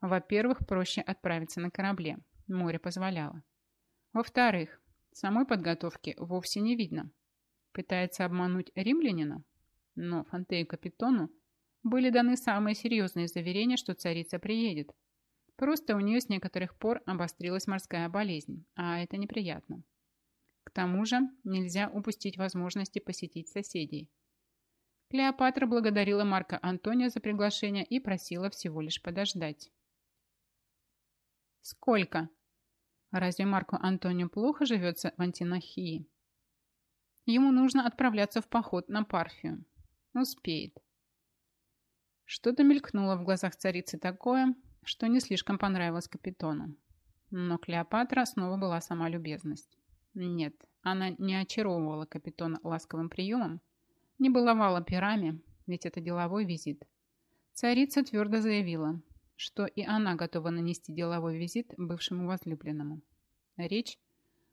Во-первых, проще отправиться на корабле. Море позволяло. Во-вторых, самой подготовки вовсе не видно. Пытается обмануть римлянина? Но Фонтею Капитону были даны самые серьезные заверения, что царица приедет. Просто у нее с некоторых пор обострилась морская болезнь, а это неприятно. К тому же нельзя упустить возможности посетить соседей – Клеопатра благодарила Марка Антония за приглашение и просила всего лишь подождать. «Сколько?» Разве Марку Антонию плохо живется в Антинохии? Ему нужно отправляться в поход на Парфию. Успеет. Что-то мелькнуло в глазах царицы такое, что не слишком понравилось капитону. Но Клеопатра снова была сама любезность. Нет, она не очаровывала капитона ласковым приемом, не баловала пирами, ведь это деловой визит. Царица твердо заявила, что и она готова нанести деловой визит бывшему возлюбленному. Речь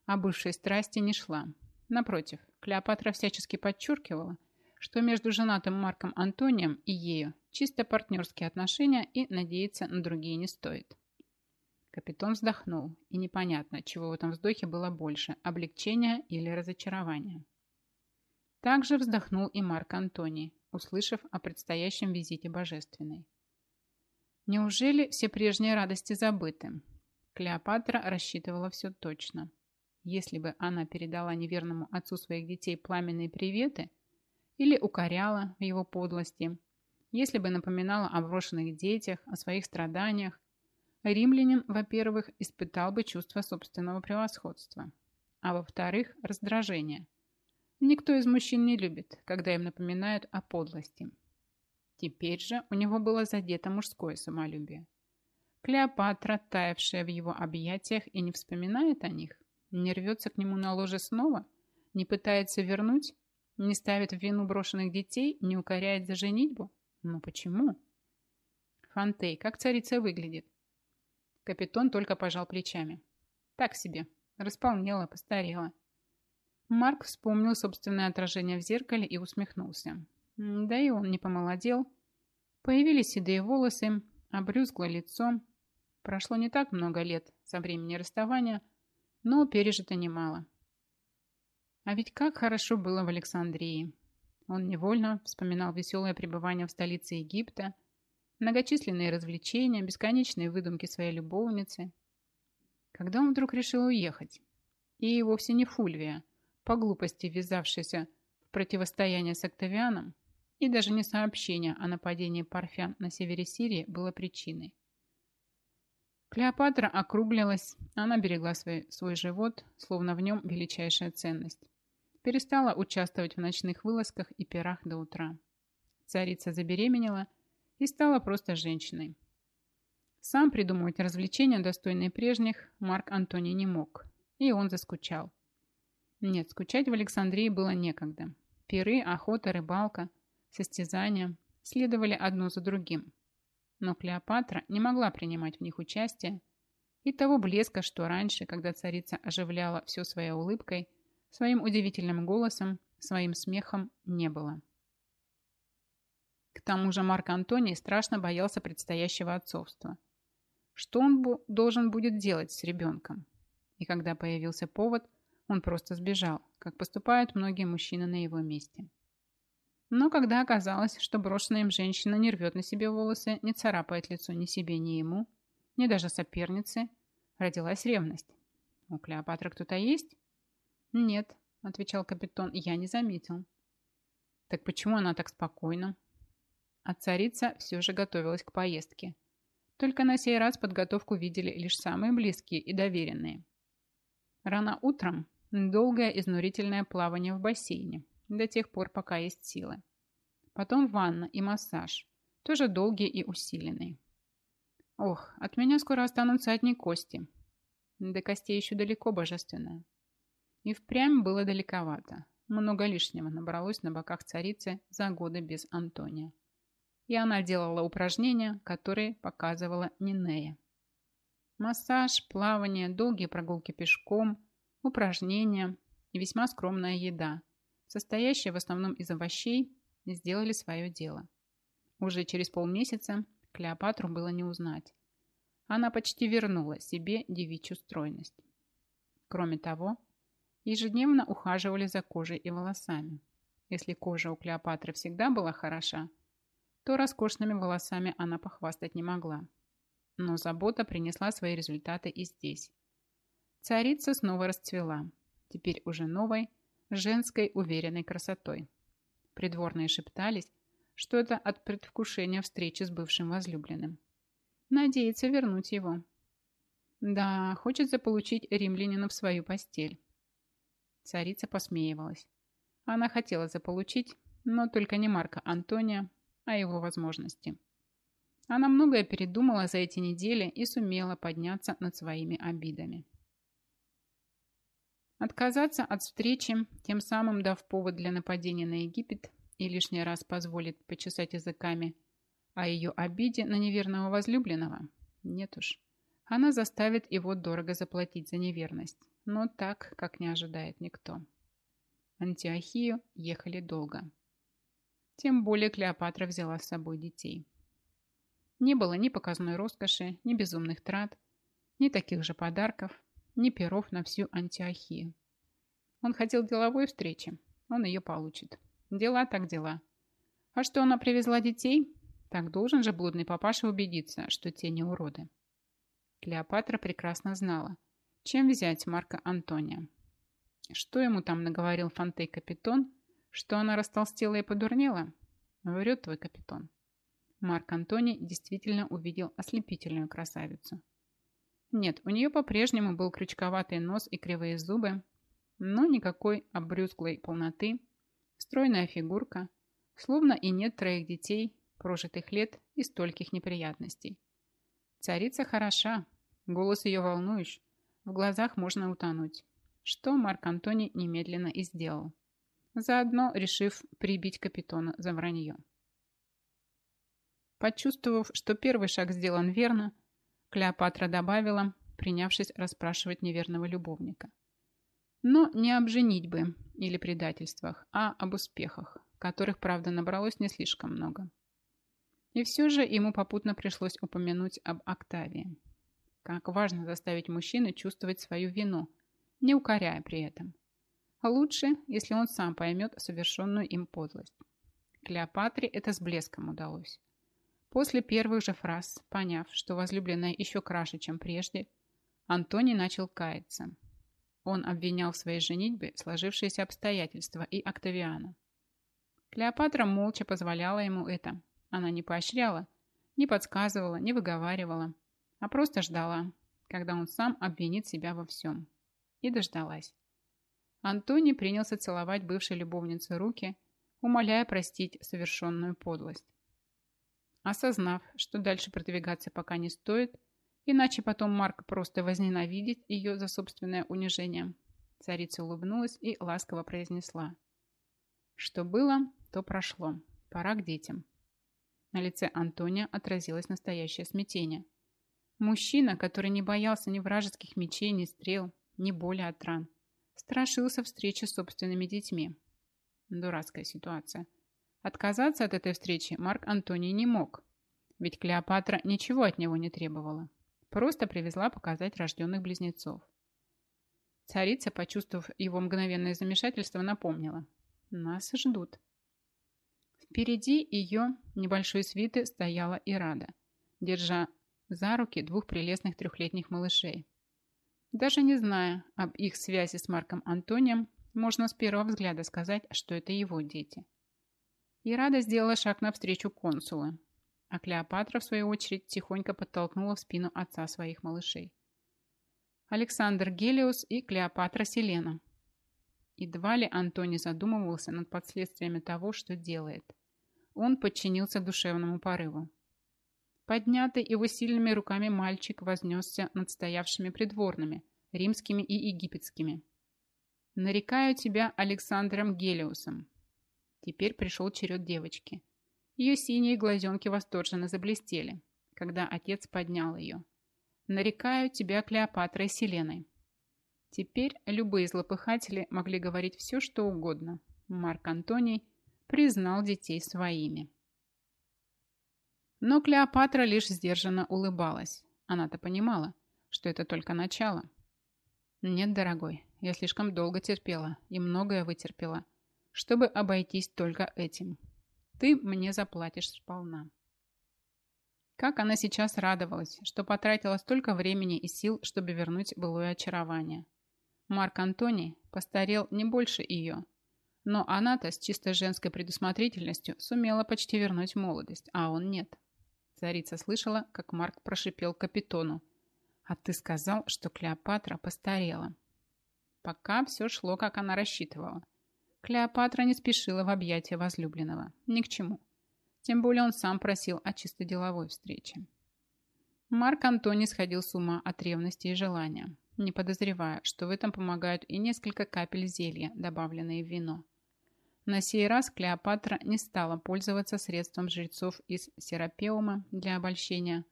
о бывшей страсти не шла. Напротив, Клеопатра всячески подчеркивала, что между женатым Марком Антонием и ею чисто партнерские отношения и надеяться на другие не стоит. Капитан вздохнул, и непонятно, чего в этом вздохе было больше – облегчения или разочарования. Также вздохнул и Марк Антоний, услышав о предстоящем визите Божественной. Неужели все прежние радости забыты? Клеопатра рассчитывала все точно. Если бы она передала неверному отцу своих детей пламенные приветы или укоряла в его подлости, если бы напоминала о брошенных детях, о своих страданиях, римлянин, во-первых, испытал бы чувство собственного превосходства, а во-вторых, раздражение – Никто из мужчин не любит, когда им напоминают о подлости. Теперь же у него было задето мужское самолюбие. Клеопатра, таявшая в его объятиях и не вспоминает о них, не рвется к нему на ложе снова, не пытается вернуть, не ставит в вину брошенных детей, не укоряет за женитьбу. Но почему? Фантей, как царица выглядит? Капитон только пожал плечами. Так себе, располнела, постарела. Марк вспомнил собственное отражение в зеркале и усмехнулся. Да и он не помолодел. Появились седые волосы, обрюзгло лицо. Прошло не так много лет со времени расставания, но пережито немало. А ведь как хорошо было в Александрии. Он невольно вспоминал веселое пребывание в столице Египта, многочисленные развлечения, бесконечные выдумки своей любовницы. когда он вдруг решил уехать. И вовсе не Фульвия, по глупости ввязавшаяся в противостояние с Октавианом, и даже не сообщение о нападении парфян на севере Сирии было причиной. Клеопатра округлилась, она берегла свой, свой живот, словно в нем величайшая ценность. Перестала участвовать в ночных вылазках и пирах до утра. Царица забеременела и стала просто женщиной. Сам придумывать развлечения, достойные прежних, Марк Антоний не мог, и он заскучал. Нет, скучать в Александрии было некогда. Пиры, охота, рыбалка, состязания следовали одно за другим но Клеопатра не могла принимать в них участие, и того блеска, что раньше, когда царица оживляла все своей улыбкой, своим удивительным голосом, своим смехом не было. К тому же Марк Антоний страшно боялся предстоящего отцовства. Что он должен будет делать с ребенком? И когда появился повод, он просто сбежал, как поступают многие мужчины на его месте. Но когда оказалось, что брошенная им женщина не рвет на себе волосы, не царапает лицо ни себе, ни ему, ни даже сопернице, родилась ревность. «У Клеопатры кто-то есть?» «Нет», — отвечал капитан, — «я не заметил». «Так почему она так спокойна?» А царица все же готовилась к поездке. Только на сей раз подготовку видели лишь самые близкие и доверенные. Рано утром долгое изнурительное плавание в бассейне, до тех пор, пока есть силы. Потом ванна и массаж, тоже долгий и усиленный. Ох, от меня скоро останутся одни кости. До костей еще далеко, божественное. И впрямь было далековато. Много лишнего набралось на боках царицы за годы без Антония. И она делала упражнения, которые показывала Нинея. Массаж, плавание, долгие прогулки пешком, упражнения и весьма скромная еда – состоящие в основном из овощей, сделали свое дело. Уже через полмесяца Клеопатру было не узнать. Она почти вернула себе девичью стройность. Кроме того, ежедневно ухаживали за кожей и волосами. Если кожа у Клеопатры всегда была хороша, то роскошными волосами она похвастать не могла. Но забота принесла свои результаты и здесь. Царица снова расцвела, теперь уже новой, женской уверенной красотой. Придворные шептались, что это от предвкушения встречи с бывшим возлюбленным. Надеется вернуть его. Да, хочет заполучить римлянина в свою постель. Царица посмеивалась. Она хотела заполучить, но только не Марка Антония, а его возможности. Она многое передумала за эти недели и сумела подняться над своими обидами. Отказаться от встречи, тем самым дав повод для нападения на Египет и лишний раз позволит почесать языками о ее обиде на неверного возлюбленного? Нет уж. Она заставит его дорого заплатить за неверность, но так, как не ожидает никто. Антиохию ехали долго. Тем более Клеопатра взяла с собой детей. Не было ни показной роскоши, ни безумных трат, ни таких же подарков, ни перов на всю Антиохию. Он хотел деловой встречи, он ее получит. Дела так дела. А что она привезла детей? Так должен же блудный папаша убедиться, что те не уроды. Клеопатра прекрасно знала, чем взять Марка Антония. Что ему там наговорил Фонтей Капитон, что она растолстела и подурнела? Врет твой капитан. Марк Антоний действительно увидел ослепительную красавицу. Нет, у нее по-прежнему был крючковатый нос и кривые зубы, но никакой обрюзглой полноты, стройная фигурка, словно и нет троих детей, прожитых лет и стольких неприятностей. Царица хороша, голос ее волнующий, в глазах можно утонуть, что Марк Антоний немедленно и сделал, заодно решив прибить капитона за вранье. Почувствовав, что первый шаг сделан верно, Клеопатра добавила, принявшись расспрашивать неверного любовника. Но не об женитьбе или предательствах, а об успехах, которых, правда, набралось не слишком много. И все же ему попутно пришлось упомянуть об Октавии. Как важно заставить мужчину чувствовать свою вину, не укоряя при этом. Лучше, если он сам поймет совершенную им подлость. Клеопатре это с блеском удалось. После первых же фраз, поняв, что возлюбленная еще краше, чем прежде, Антоний начал каяться. Он обвинял в своей женитьбе сложившиеся обстоятельства и Октавиана. Клеопатра молча позволяла ему это. Она не поощряла, не подсказывала, не выговаривала, а просто ждала, когда он сам обвинит себя во всем. И дождалась. Антоний принялся целовать бывшей любовнице руки, умоляя простить совершенную подлость. Осознав, что дальше продвигаться пока не стоит, иначе потом Марк просто возненавидит ее за собственное унижение, царица улыбнулась и ласково произнесла. Что было, то прошло. Пора к детям. На лице Антония отразилось настоящее смятение. Мужчина, который не боялся ни вражеских мечей, ни стрел, ни боли от ран, страшился встречи с собственными детьми. Дурацкая ситуация. Отказаться от этой встречи Марк Антоний не мог, ведь Клеопатра ничего от него не требовала. Просто привезла показать рожденных близнецов. Царица, почувствовав его мгновенное замешательство, напомнила. «Нас ждут». Впереди ее небольшой свиты стояла Ирада, держа за руки двух прелестных трехлетних малышей. Даже не зная об их связи с Марком Антонием, можно с первого взгляда сказать, что это его дети. Ирада сделала шаг навстречу консулу, а Клеопатра, в свою очередь, тихонько подтолкнула в спину отца своих малышей. Александр Гелиус и Клеопатра Селена. Едва ли Антоний задумывался над последствиями того, что делает. Он подчинился душевному порыву. Поднятый его сильными руками мальчик вознесся над стоявшими придворными, римскими и египетскими. «Нарекаю тебя Александром Гелиусом». Теперь пришел черед девочки. Ее синие глазенки восторженно заблестели, когда отец поднял ее. «Нарекаю тебя Клеопатрой Селеной». Теперь любые злопыхатели могли говорить все, что угодно. Марк Антоний признал детей своими. Но Клеопатра лишь сдержанно улыбалась. Она-то понимала, что это только начало. Нет, дорогой, я слишком долго терпела и многое вытерпела, чтобы обойтись только этим. Ты мне заплатишь сполна. Как она сейчас радовалась, что потратила столько времени и сил, чтобы вернуть былое очарование. Марк Антоний постарел не больше ее, но она-то с чисто женской предусмотрительностью сумела почти вернуть молодость, а он нет. Царица слышала, как Марк прошипел капитону. «А ты сказал, что Клеопатра постарела». Пока все шло, как она рассчитывала. Клеопатра не спешила в объятия возлюбленного. Ни к чему. Тем более он сам просил о чисто деловой встрече. Марк Антоний сходил с ума от ревности и желания, не подозревая, что в этом помогают и несколько капель зелья, добавленные в вино. На сей раз Клеопатра не стала пользоваться средством жрецов из Серапеума для обольщения,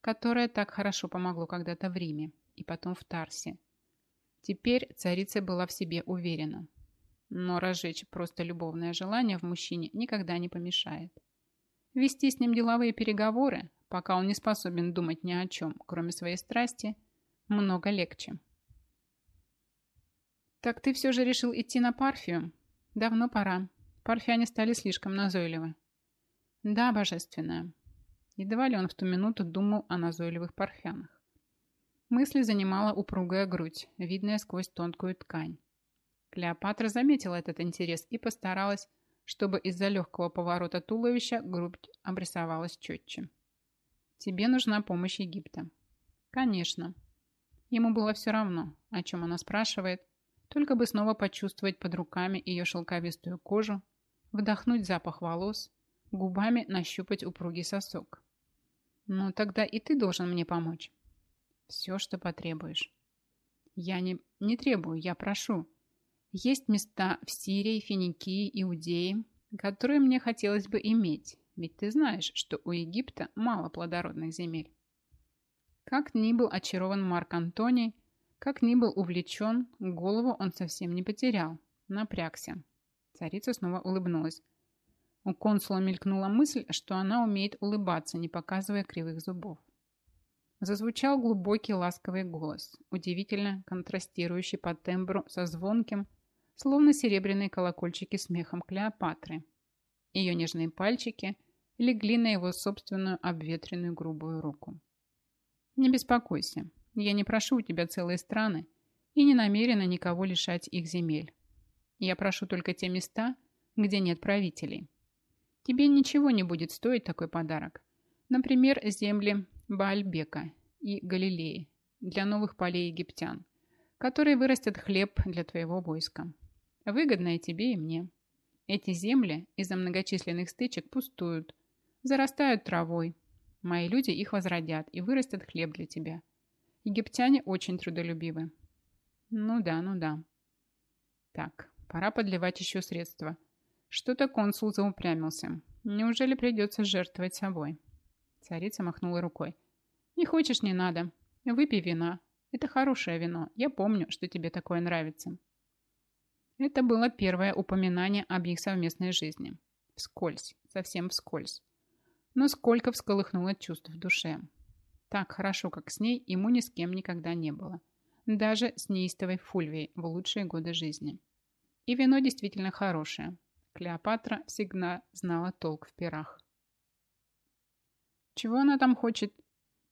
которое так хорошо помогло когда-то в Риме и потом в Тарсе. Теперь царица была в себе уверена. Но разжечь просто любовное желание в мужчине никогда не помешает. Вести с ним деловые переговоры, пока он не способен думать ни о чем, кроме своей страсти, много легче. «Так ты все же решил идти на Парфию?» Давно пора. Парфяне стали слишком назойливы. Да, божественная. Едва ли он в ту минуту думал о назойливых парфянах. Мысли занимала упругая грудь, видная сквозь тонкую ткань. Клеопатра заметила этот интерес и постаралась, чтобы из-за легкого поворота туловища грудь обрисовалась четче. «Тебе нужна помощь Египта». «Конечно». Ему было все равно, о чем она спрашивает, только бы снова почувствовать под руками ее шелковистую кожу, вдохнуть запах волос, губами нащупать упругий сосок. Ну, тогда и ты должен мне помочь. Все, что потребуешь. Я не, не требую, я прошу. Есть места в Сирии, Финикии, Иудее, которые мне хотелось бы иметь, ведь ты знаешь, что у Египта мало плодородных земель. Как ни был очарован Марк Антоний, как ни был увлечен, голову он совсем не потерял. Напрягся. Царица снова улыбнулась. У консула мелькнула мысль, что она умеет улыбаться, не показывая кривых зубов. Зазвучал глубокий ласковый голос, удивительно контрастирующий по тембру со звонким, словно серебряные колокольчики смехом Клеопатры. Ее нежные пальчики легли на его собственную обветренную грубую руку. «Не беспокойся, Я не прошу у тебя целые страны и не намерена никого лишать их земель. Я прошу только те места, где нет правителей. Тебе ничего не будет стоить такой подарок. Например, земли Баальбека и Галилеи для новых полей египтян, которые вырастят хлеб для твоего войска. Выгодно и тебе, и мне. Эти земли из-за многочисленных стычек пустуют, зарастают травой. Мои люди их возродят и вырастят хлеб для тебя. Египтяне очень трудолюбивы. Ну да, ну да. Так, пора подливать еще средства. Что-то консул заупрямился. Неужели придется жертвовать собой? Царица махнула рукой. Не хочешь, не надо. Выпей вина. Это хорошее вино. Я помню, что тебе такое нравится. Это было первое упоминание об их совместной жизни. Вскользь, совсем вскользь. Но сколько всколыхнуло чувств в душе. Так хорошо, как с ней, ему ни с кем никогда не было. Даже с неистовой Фульвией в лучшие годы жизни. И вино действительно хорошее. Клеопатра всегда знала толк в пирах. Чего она там хочет?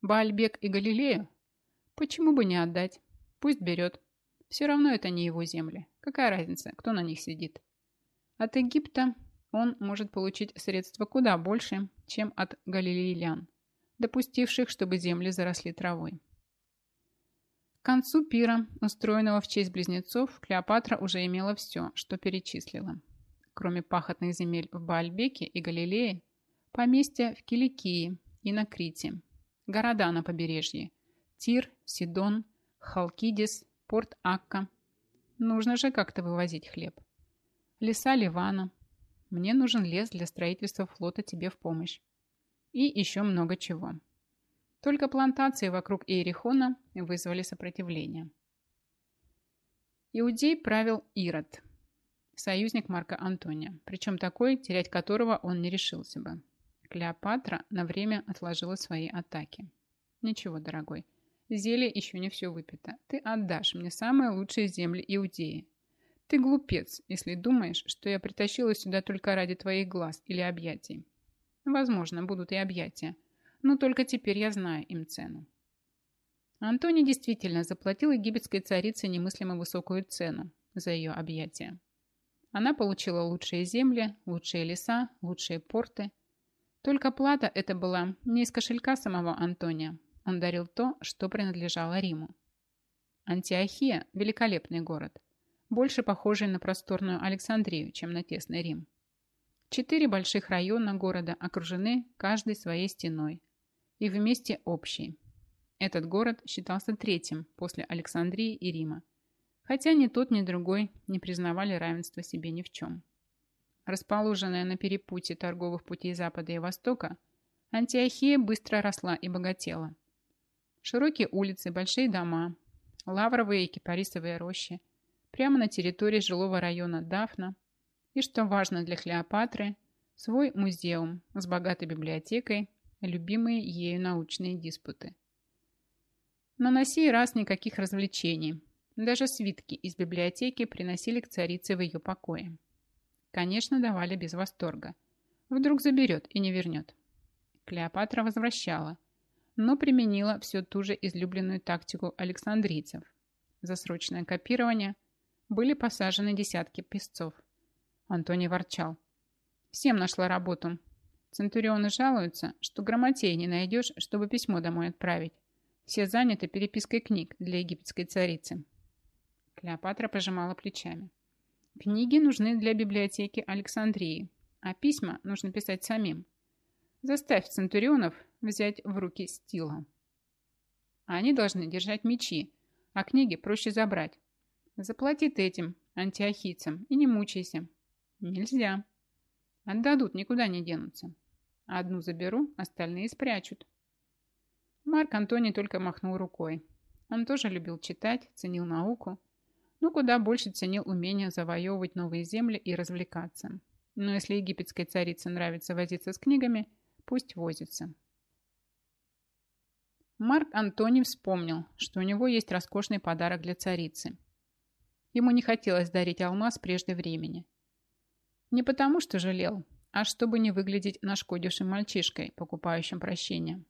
Баальбек и Галилею? Почему бы не отдать? Пусть берет. Все равно это не его земли. Какая разница, кто на них сидит? От Египта он может получить средства куда больше, чем от галилеян, допустивших, чтобы земли заросли травой. К концу пира, устроенного в честь близнецов, Клеопатра уже имела все, что перечислила. Кроме пахотных земель в Баальбеке и Галилее, поместья в Киликии и на Крите, города на побережье, Тир, Сидон, Халкидис, порт Акка. Нужно же как-то вывозить хлеб. Леса Ливана. Мне нужен лес для строительства флота тебе в помощь. И еще много чего. Только плантации вокруг Иерихона вызвали сопротивление. Иудей правил Ирод, союзник Марка Антония, причем такой, терять которого он не решился бы. Клеопатра на время отложила свои атаки. Ничего, дорогой, Зелье еще не все выпито. Ты отдашь мне самые лучшие земли Иудеи. Ты глупец, если думаешь, что я притащила сюда только ради твоих глаз или объятий. Возможно, будут и объятия, но только теперь я знаю им цену. Антоний действительно заплатил египетской царице немыслимо высокую цену за ее объятия. Она получила лучшие земли, лучшие леса, лучшие порты. Только плата это была не из кошелька самого Антония, он дарил то, что принадлежало Риму. Антиохия – великолепный город, больше похожий на просторную Александрию, чем на тесный Рим. Четыре больших района города окружены каждой своей стеной и вместе общей. Этот город считался третьим после Александрии и Рима, хотя ни тот, ни другой не признавали равенства себе ни в чем. Расположенная на перепутье торговых путей Запада и Востока, Антиохия быстро росла и богатела. Широкие улицы, большие дома, лавровые и кипарисовые рощи, прямо на территории жилого района Дафна и, что важно для Клеопатры, свой музеум с богатой библиотекой, любимые ею научные диспуты. Но на сей раз никаких развлечений. Даже свитки из библиотеки приносили к царице в ее покое. Конечно, давали без восторга. Вдруг заберет и не вернет. Клеопатра возвращала, но применила все ту же излюбленную тактику александрийцев. За срочное копирование были посажены десятки песцов. Антоний ворчал. Всем нашла работу. Центурионы жалуются, что грамотей не найдешь, чтобы письмо домой отправить. Все заняты перепиской книг для египетской царицы. Клеопатра пожимала плечами. Книги нужны для библиотеки Александрии, а письма нужно писать самим. Заставь центурионов взять в руки стила. Они должны держать мечи, а книги проще забрать. Заплати ты этим антиохийцам и не мучайся. Нельзя. Отдадут, никуда не денутся. Одну заберу, остальные спрячут. Марк Антоний только махнул рукой. Он тоже любил читать, ценил науку, но куда больше ценил умение завоевывать новые земли и развлекаться. Но если египетской царице нравится возиться с книгами – Пусть возится. Марк Антоний вспомнил, что у него есть роскошный подарок для царицы. Ему не хотелось дарить алмаз прежде времени. Не потому, что жалел, а чтобы не выглядеть нашкодившим мальчишкой, покупающим прощение.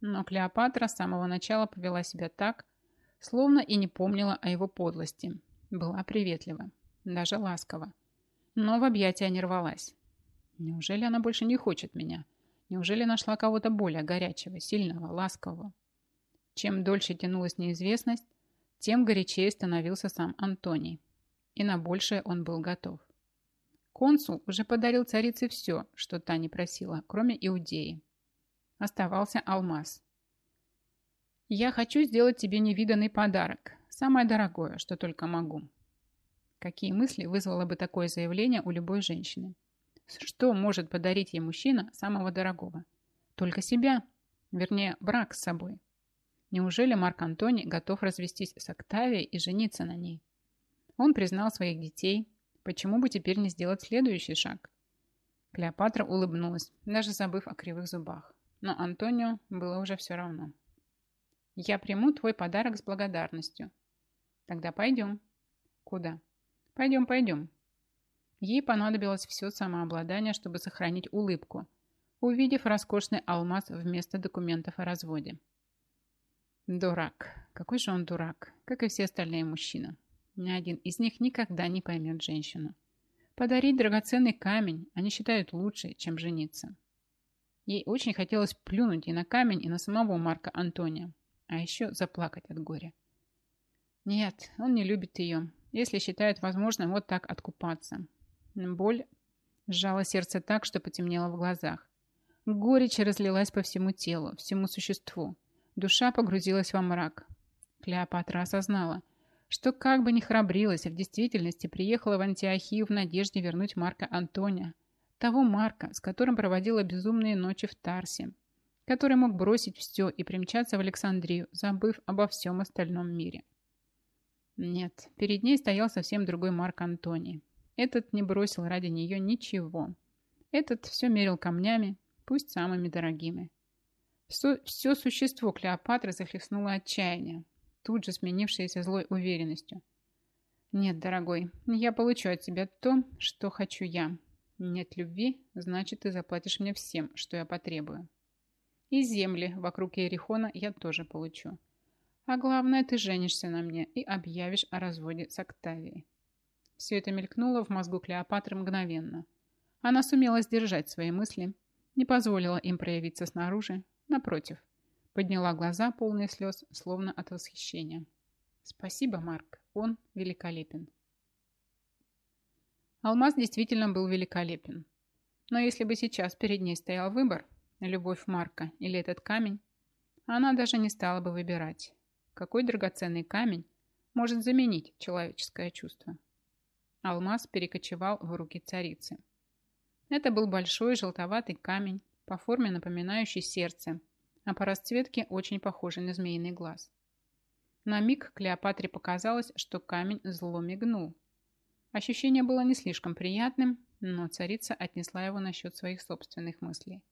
Но Клеопатра с самого начала повела себя так, Словно и не помнила о его подлости. Была приветлива, даже ласкова. Но в объятия не рвалась. Неужели она больше не хочет меня? Неужели нашла кого-то более горячего, сильного, ласкового? Чем дольше тянулась неизвестность, тем горячее становился сам Антоний. И на большее он был готов. Консул уже подарил царице все, что та не просила, кроме Иудеи. Оставался алмаз. «Я хочу сделать тебе невиданный подарок. Самое дорогое, что только могу». Какие мысли вызвало бы такое заявление у любой женщины? Что может подарить ей мужчина самого дорогого? Только себя. Вернее, брак с собой. Неужели Марк Антони готов развестись с Октавией и жениться на ней? Он признал своих детей. Почему бы теперь не сделать следующий шаг? Клеопатра улыбнулась, даже забыв о кривых зубах. Но Антонио было уже все равно. «Я приму твой подарок с благодарностью». «Тогда пойдем». «Куда?» «Пойдем, пойдем». Ей понадобилось все самообладание, чтобы сохранить улыбку, увидев роскошный алмаз вместо документов о разводе. Дурак. Какой же он дурак, как и все остальные мужчины. Ни один из них никогда не поймет женщину. Подарить драгоценный камень они считают лучше, чем жениться. Ей очень хотелось плюнуть и на камень, и на самого Марка Антония, а еще заплакать от горя. Нет, он не любит ее, если считает возможным вот так откупаться. Боль сжала сердце так, что потемнело в глазах. Горечь разлилась по всему телу, всему существу. Душа погрузилась во мрак. Клеопатра осознала, что как бы ни храбрилась, в действительности приехала в Антиохию в надежде вернуть Марка Антония, того Марка, с которым проводила безумные ночи в Тарсе, который мог бросить все и примчаться в Александрию, забыв обо всем остальном мире. Нет, перед ней стоял совсем другой Марк Антоний. Этот не бросил ради нее ничего. Этот все мерил камнями, пусть самыми дорогими. Все, все существо Клеопатры захлестнуло отчаяние, тут же сменившееся злой уверенностью. «Нет, дорогой, я получу от тебя то, что хочу я. Нет любви, значит, ты заплатишь мне всем, что я потребую. И земли вокруг Ерихона я тоже получу. А главное, ты женишься на мне и объявишь о разводе с Октавией». Все это мелькнуло в мозгу Клеопатры мгновенно. Она сумела сдержать свои мысли, не позволила им проявиться снаружи, Напротив, подняла глаза, полные слез, словно от восхищения. Спасибо, Марк, он великолепен. Алмаз действительно был великолепен. Но если бы сейчас перед ней стоял выбор, любовь Марка или этот камень, она даже не стала бы выбирать. Какой драгоценный камень может заменить человеческое чувство? Алмаз перекочевал в руки царицы. Это был большой желтоватый камень, по форме напоминающий сердце, а по расцветке очень похожий на змеиный глаз. На миг Клеопатре показалось, что камень зло мигнул. Ощущение было не слишком приятным, но царица отнесла его насчет своих собственных мыслей.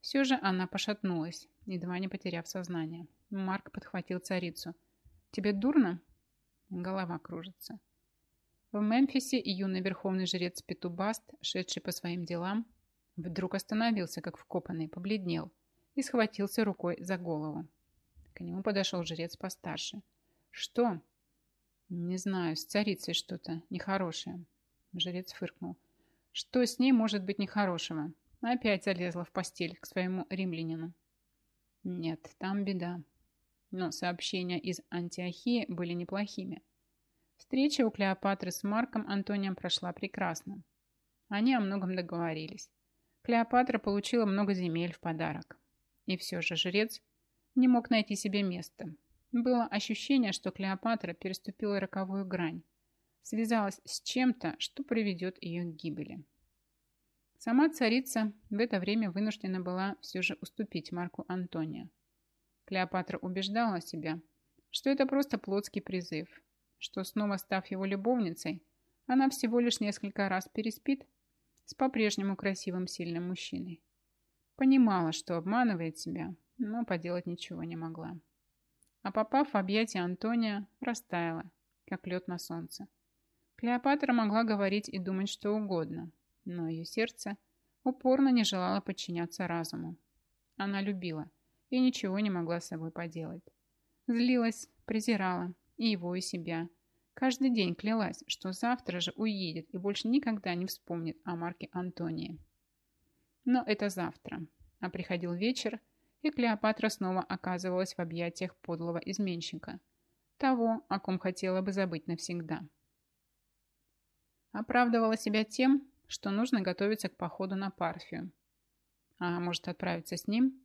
Все же она пошатнулась, едва не потеряв сознание. Марк подхватил царицу. «Тебе дурно?» Голова кружится. В Мемфисе юный верховный жрец Петубаст, шедший по своим делам, Вдруг остановился, как вкопанный, побледнел и схватился рукой за голову. К нему подошел жрец постарше. «Что?» «Не знаю, с царицей что-то нехорошее». Жрец фыркнул. «Что с ней может быть нехорошего?» Опять залезла в постель к своему римлянину. «Нет, там беда». Но сообщения из Антиохии были неплохими. Встреча у Клеопатры с Марком Антонием прошла прекрасно. Они о многом договорились. Клеопатра получила много земель в подарок. И все же жрец не мог найти себе места. Было ощущение, что Клеопатра переступила роковую грань, связалась с чем-то, что приведет ее к гибели. Сама царица в это время вынуждена была все же уступить Марку Антония. Клеопатра убеждала себя, что это просто плотский призыв, что снова став его любовницей, она всего лишь несколько раз переспит с по-прежнему красивым сильным мужчиной. Понимала, что обманывает себя, но поделать ничего не могла. А попав в объятия Антония, растаяла, как лед на солнце. Клеопатра могла говорить и думать что угодно, но ее сердце упорно не желало подчиняться разуму. Она любила и ничего не могла с собой поделать. Злилась, презирала и его, и себя. Каждый день клялась, что завтра же уедет и больше никогда не вспомнит о Марке Антонии. Но это завтра. А приходил вечер, и Клеопатра снова оказывалась в объятиях подлого изменщика. Того, о ком хотела бы забыть навсегда. Оправдывала себя тем, что нужно готовиться к походу на Парфию. А может отправиться с ним?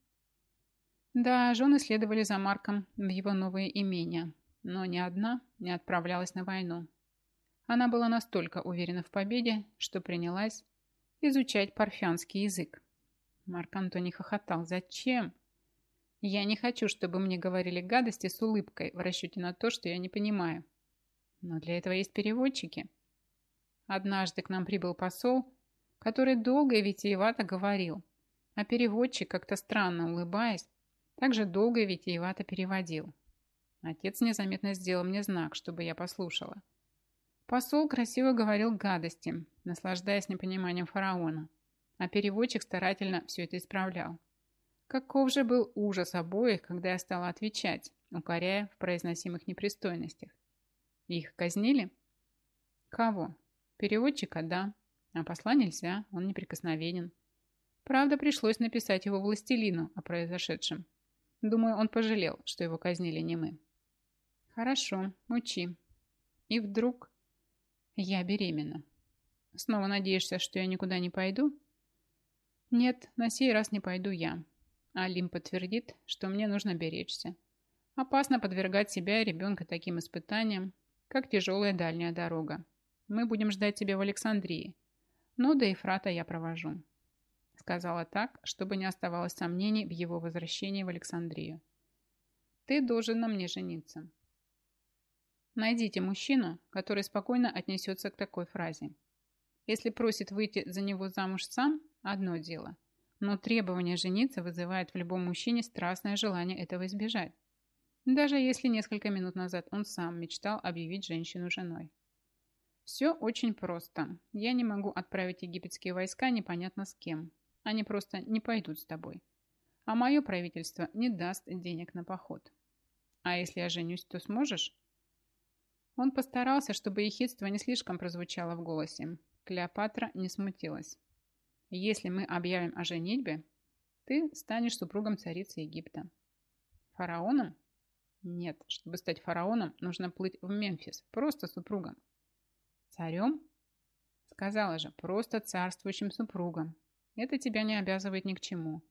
Да, жены следовали за Марком в его новые имения, но ни одна не отправлялась на войну. Она была настолько уверена в победе, что принялась изучать парфянский язык. Марк Антоний хохотал. «Зачем? Я не хочу, чтобы мне говорили гадости с улыбкой в расчете на то, что я не понимаю. Но для этого есть переводчики». Однажды к нам прибыл посол, который долго и витиевато говорил, а переводчик, как-то странно улыбаясь, также долго и витиевато переводил. Отец незаметно сделал мне знак, чтобы я послушала. Посол красиво говорил гадости, наслаждаясь непониманием фараона, а переводчик старательно все это исправлял. Каков же был ужас обоих, когда я стала отвечать, укоряя в произносимых непристойностях. Их казнили? Кого? Переводчика – да, а посла нельзя, он неприкосновенен. Правда, пришлось написать его властелину о произошедшем. Думаю, он пожалел, что его казнили не мы. Хорошо, учи. И вдруг я беременна. Снова надеешься, что я никуда не пойду? Нет, на сей раз не пойду я. Алим подтвердит, что мне нужно беречься. Опасно подвергать себя и ребенка таким испытаниям, как тяжелая дальняя дорога. Мы будем ждать тебя в Александрии. Но до Ефрата я провожу. Сказала так, чтобы не оставалось сомнений в его возвращении в Александрию. Ты должен на мне жениться. Найдите мужчину, который спокойно отнесется к такой фразе. Если просит выйти за него замуж сам, одно дело. Но требование жениться вызывает в любом мужчине страстное желание этого избежать. Даже если несколько минут назад он сам мечтал объявить женщину женой. Все очень просто. Я не могу отправить египетские войска непонятно с кем. Они просто не пойдут с тобой. А мое правительство не даст денег на поход. А если я женюсь, то сможешь? Он постарался, чтобы ехидство не слишком прозвучало в голосе. Клеопатра не смутилась. Если мы объявим о женитьбе, ты станешь супругом царицы Египта. Фараоном? Нет, чтобы стать фараоном, нужно плыть в Мемфис, просто супругом. Царем? Сказала же, просто царствующим супругом. Это тебя не обязывает ни к чему.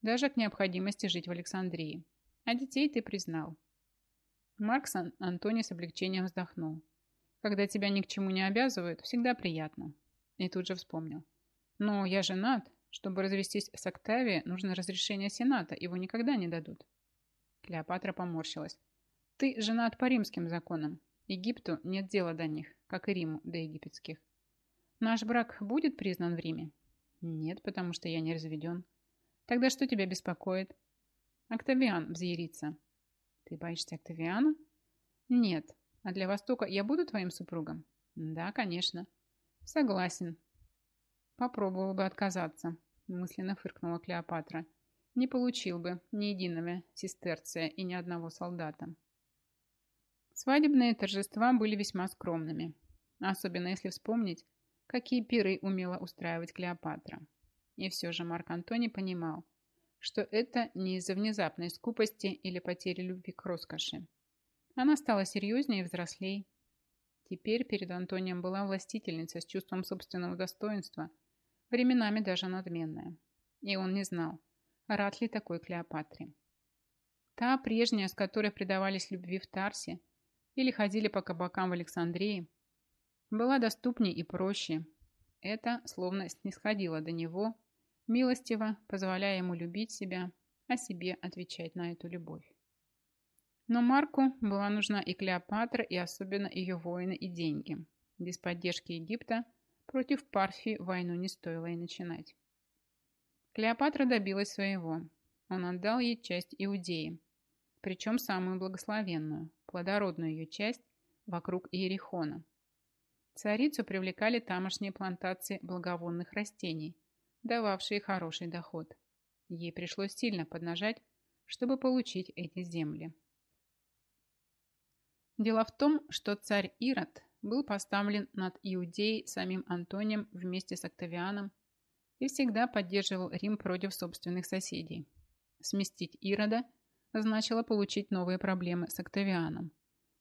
Даже к необходимости жить в Александрии. А детей ты признал. Маркс Антони с облегчением вздохнул. Когда тебя ни к чему не обязывают, всегда приятно. И тут же вспомнил. Но я женат. Чтобы развестись с Октавией, нужно разрешение Сената. Его никогда не дадут. Клеопатра поморщилась. Ты женат по римским законам. Египту нет дела до них, как и Риму до египетских. Наш брак будет признан в Риме? Нет, потому что я не разведен. Тогда что тебя беспокоит? Октавиан взъярится. Ты боишься Октавиана? Нет. А для Востока я буду твоим супругом? Да, конечно. Согласен. Попробовал бы отказаться, мысленно фыркнула Клеопатра. Не получил бы ни единого сестерция и ни одного солдата. Свадебные торжества были весьма скромными, особенно если вспомнить, какие пиры умела устраивать Клеопатра. И все же Марк Антоний понимал, что это не из-за внезапной скупости или потери любви к роскоши. Она стала серьезнее и взрослей. Теперь перед Антонием была властительница с чувством собственного достоинства, временами даже надменная. И он не знал, рад ли такой Клеопатре. Та прежняя, с которой предавались любви в Тарсе, или ходили по кабакам в Александрии, была доступнее и проще. Это словно снисходило до него, милостиво позволяя ему любить себя, а себе отвечать на эту любовь. Но Марку была нужна и Клеопатра, и особенно ее воины и деньги. Без поддержки Египта против Парфии войну не стоило и начинать. Клеопатра добилась своего. Он отдал ей часть Иудеи, причем самую благословенную, плодородную ее часть вокруг Иерихона. Царицу привлекали тамошние плантации благовонных растений, дававшие хороший доход. Ей пришлось сильно поднажать, чтобы получить эти земли. Дело в том, что царь Ирод был поставлен над Иудеей самим Антонием вместе с Октавианом и всегда поддерживал Рим против собственных соседей. Сместить Ирода значило получить новые проблемы с Октавианом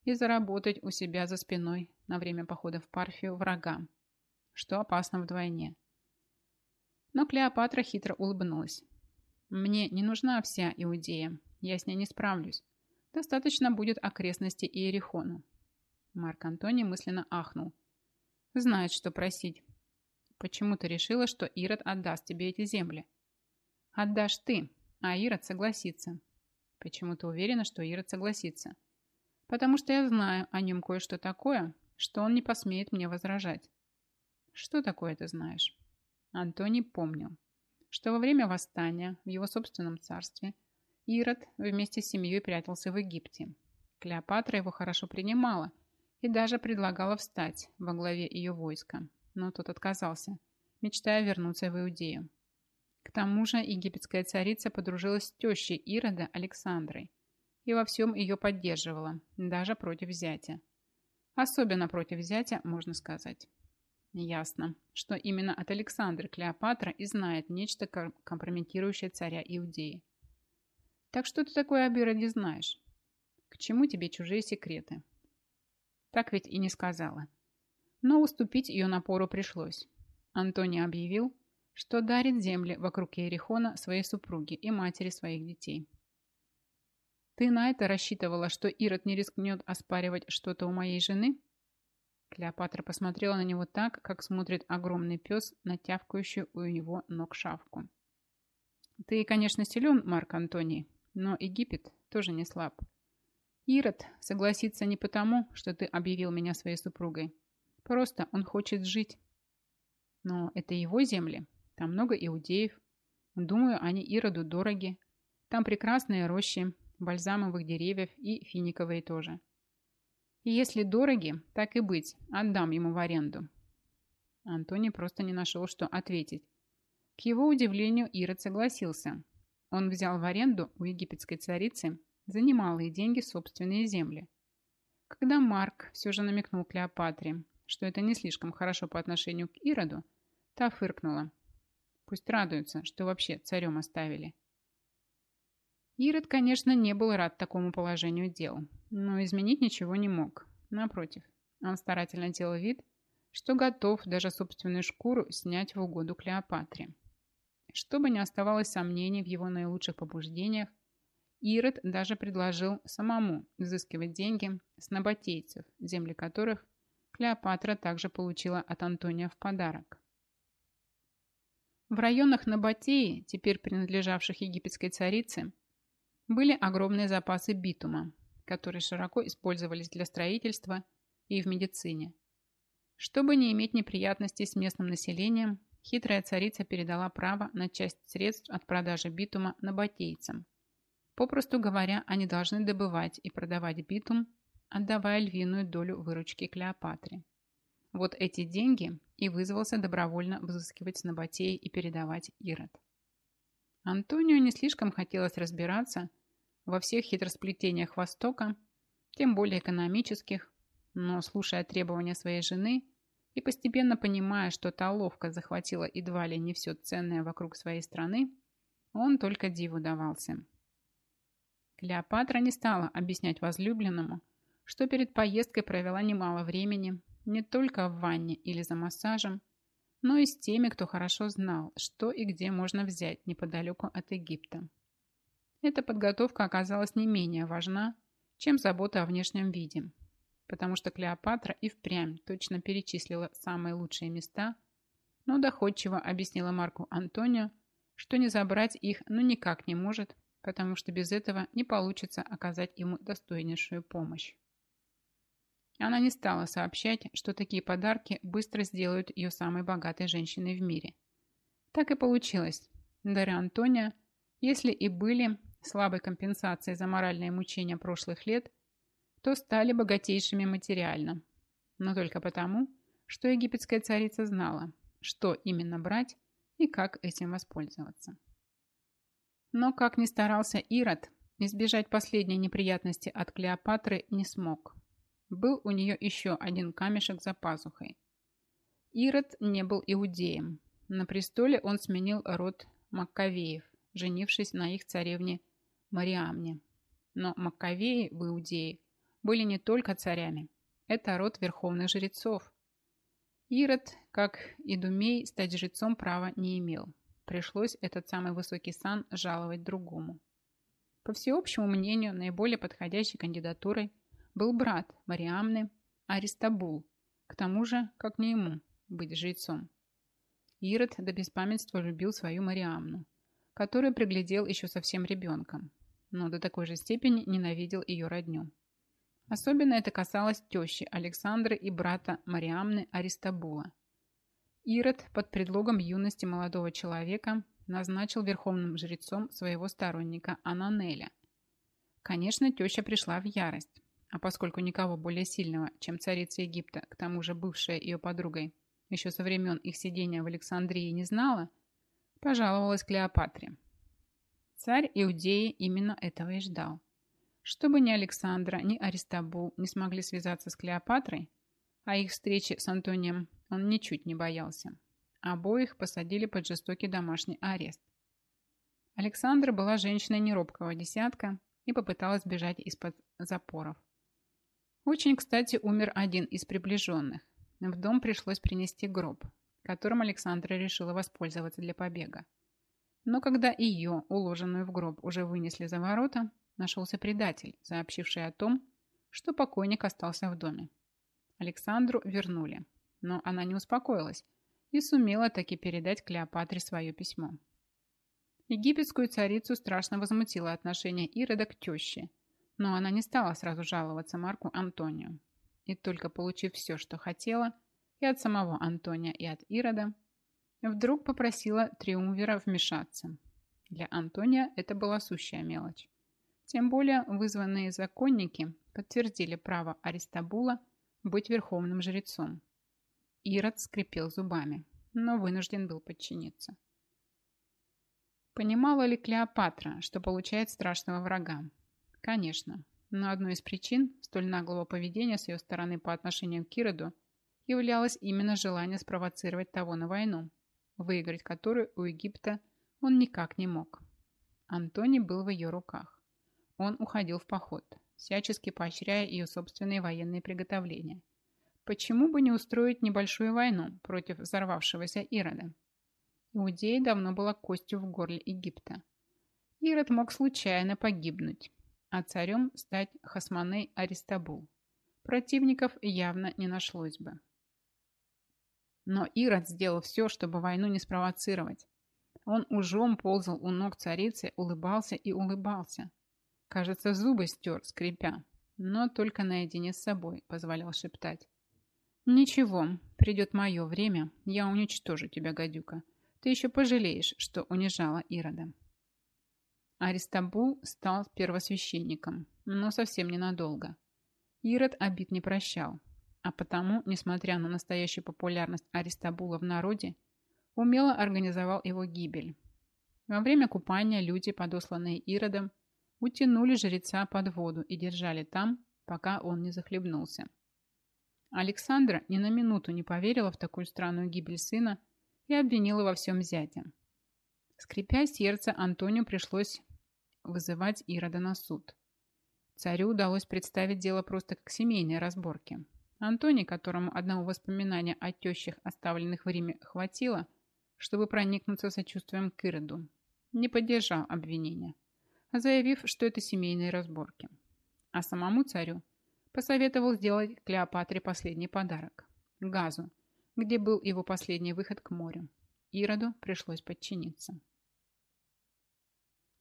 и заработать у себя за спиной на время похода в Парфию врагам, что опасно вдвойне. Но Клеопатра хитро улыбнулась. «Мне не нужна вся Иудея, я с ней не справлюсь. Достаточно будет окрестности Иерихона». Марк Антоний мысленно ахнул. «Знает, что просить. Почему ты решила, что Ирод отдаст тебе эти земли?» «Отдашь ты, а Ирод согласится». «Почему ты уверена, что Ирод согласится?» «Потому что я знаю о нем кое-что такое, что он не посмеет мне возражать». «Что такое ты знаешь?» Антоний помнил, что во время восстания в его собственном царстве Ирод вместе с семьей прятался в Египте. Клеопатра его хорошо принимала и даже предлагала встать во главе ее войска, но тот отказался, мечтая вернуться в Иудею. К тому же египетская царица подружилась с тещей Ирода Александрой и во всем ее поддерживала, даже против зятя. Особенно против зятя, можно сказать. Ясно, что именно от Александры Клеопатра и знает нечто компрометирующее царя Иудеи. Так что ты такое об Ироде знаешь? К чему тебе чужие секреты? Так ведь и не сказала. Но уступить ее напору пришлось. Антоний объявил, что дарит земли вокруг Иерихона своей супруге и матери своих детей. Ты на это рассчитывала, что Ирод не рискнет оспаривать что-то у моей жены? Клеопатра посмотрела на него так, как смотрит огромный пес на тявкающую у его ног шавку. «Ты, конечно, силен, Марк Антоний, но Египет тоже не слаб. Ирод согласится не потому, что ты объявил меня своей супругой. Просто он хочет жить. Но это его земли. Там много иудеев. Думаю, они Ироду дороги. Там прекрасные рощи, бальзамовых деревьев и финиковые тоже. Если дороги, так и быть, отдам ему в аренду. Антоний просто не нашел, что ответить. К его удивлению, Ирод согласился. Он взял в аренду у египетской царицы за немалые деньги собственные земли. Когда Марк все же намекнул Клеопатре, что это не слишком хорошо по отношению к Ироду, та фыркнула. Пусть радуются, что вообще царем оставили. Ирод, конечно, не был рад такому положению дел, но изменить ничего не мог. Напротив, он старательно делал вид, что готов даже собственную шкуру снять в угоду Клеопатре. Чтобы не оставалось сомнений в его наилучших побуждениях, Ирод даже предложил самому изыскивать деньги с набатейцев, земли которых Клеопатра также получила от Антония в подарок. В районах Набатеи, теперь принадлежавших египетской царице, были огромные запасы битума, которые широко использовались для строительства и в медицине. Чтобы не иметь неприятностей с местным населением, хитрая царица передала право на часть средств от продажи битума набатейцам. Попросту говоря, они должны добывать и продавать битум, отдавая львиную долю выручки Клеопатре. Вот эти деньги и вызвался добровольно взыскивать с Набатеи и передавать Ирод. Антонио не слишком хотелось разбираться во всех хитросплетениях Востока, тем более экономических, но, слушая требования своей жены и постепенно понимая, что та ловко захватила едва ли не все ценное вокруг своей страны, он только диву давался. Клеопатра не стала объяснять возлюбленному, что перед поездкой провела немало времени не только в ванне или за массажем, но и с теми, кто хорошо знал, что и где можно взять неподалеку от Египта. Эта подготовка оказалась не менее важна, чем забота о внешнем виде, потому что Клеопатра и впрямь точно перечислила самые лучшие места, но доходчиво объяснила Марку Антонио, что не забрать их ну никак не может, потому что без этого не получится оказать ему достойнейшую помощь. Она не стала сообщать, что такие подарки быстро сделают ее самой богатой женщиной в мире. Так и получилось. Дары Антония, если и были слабой компенсацией за моральные мучения прошлых лет, то стали богатейшими материально. Но только потому, что египетская царица знала, что именно брать и как этим воспользоваться. Но, как ни старался Ирод, избежать последней неприятности от Клеопатры не смог. Был у нее еще один камешек за пазухой. Ирод не был иудеем. На престоле он сменил род Маккавеев, женившись на их царевне Мариамне. Но Маккавеи в Иудее были не только царями. Это род верховных жрецов. Ирод, как и Думей, стать жрецом права не имел. Пришлось этот самый высокий сан жаловать другому. По всеобщему мнению, наиболее подходящей кандидатурой был брат Мариамны Аристабул, к тому же, как не ему, быть жрецом. Ирод до беспамятства любил свою Мариамну, которую приглядел еще совсем ребенком, но до такой же степени ненавидел ее родню. Особенно это касалось тещи Александры и брата Мариамны Аристабула. Ирод под предлогом юности молодого человека назначил верховным жрецом своего сторонника Ананеля. Конечно, теща пришла в ярость, а поскольку никого более сильного, чем царица Египта, к тому же бывшая ее подругой, еще со времен их сидения в Александрии не знала, пожаловалась Клеопатре. Царь Иудеи именно этого и ждал. Чтобы ни Александра, ни Аристабул не смогли связаться с Клеопатрой, а их встречи с Антонием он ничуть не боялся. Обоих посадили под жестокий домашний арест. Александра была женщиной неробкого десятка и попыталась бежать из-под запоров. Очень, кстати, умер один из приближенных. В дом пришлось принести гроб, которым Александра решила воспользоваться для побега. Но когда ее, уложенную в гроб, уже вынесли за ворота, нашелся предатель, сообщивший о том, что покойник остался в доме. Александру вернули, но она не успокоилась и сумела таки передать Клеопатре свое письмо. Египетскую царицу страшно возмутило отношение Ирода к теще, но она не стала сразу жаловаться Марку Антонию. И только получив все, что хотела, и от самого Антония, и от Ирода, вдруг попросила Триумвира вмешаться. Для Антония это была сущая мелочь. Тем более вызванные законники подтвердили право Аристабула быть верховным жрецом. Ирод скрипел зубами, но вынужден был подчиниться. Понимала ли Клеопатра, что получает страшного врага? Конечно, но одной из причин столь наглого поведения с ее стороны по отношению к Ироду являлось именно желание спровоцировать того на войну, выиграть которую у Египта он никак не мог. Антоний был в ее руках. Он уходил в поход, всячески поощряя ее собственные военные приготовления. Почему бы не устроить небольшую войну против взорвавшегося Ирода? Иудея давно была костью в горле Египта. Ирод мог случайно погибнуть, а царем стать Хасманей Аристабул. Противников явно не нашлось бы. Но Ирод сделал все, чтобы войну не спровоцировать. Он ужом ползал у ног царицы, улыбался и улыбался – Кажется, зубы стер, скрипя, но только наедине с собой позволял шептать. «Ничего, придет мое время, я уничтожу тебя, гадюка. Ты еще пожалеешь, что унижала Ирода». Аристабул стал первосвященником, но совсем ненадолго. Ирод обид не прощал, а потому, несмотря на настоящую популярность Аристабула в народе, умело организовал его гибель. Во время купания люди, подосланные Иродом, утянули жреца под воду и держали там, пока он не захлебнулся. Александра ни на минуту не поверила в такую странную гибель сына и обвинила во всем зятя. Скрипя сердце, Антонию пришлось вызывать Ирода на суд. Царю удалось представить дело просто как семейные разборки. Антоний, которому одного воспоминания о тещах, оставленных в Риме, хватило, чтобы проникнуться сочувствием к Ироду, не поддержал обвинения заявив, что это семейные разборки. А самому царю посоветовал сделать Клеопатре последний подарок – газу, где был его последний выход к морю. Ироду пришлось подчиниться.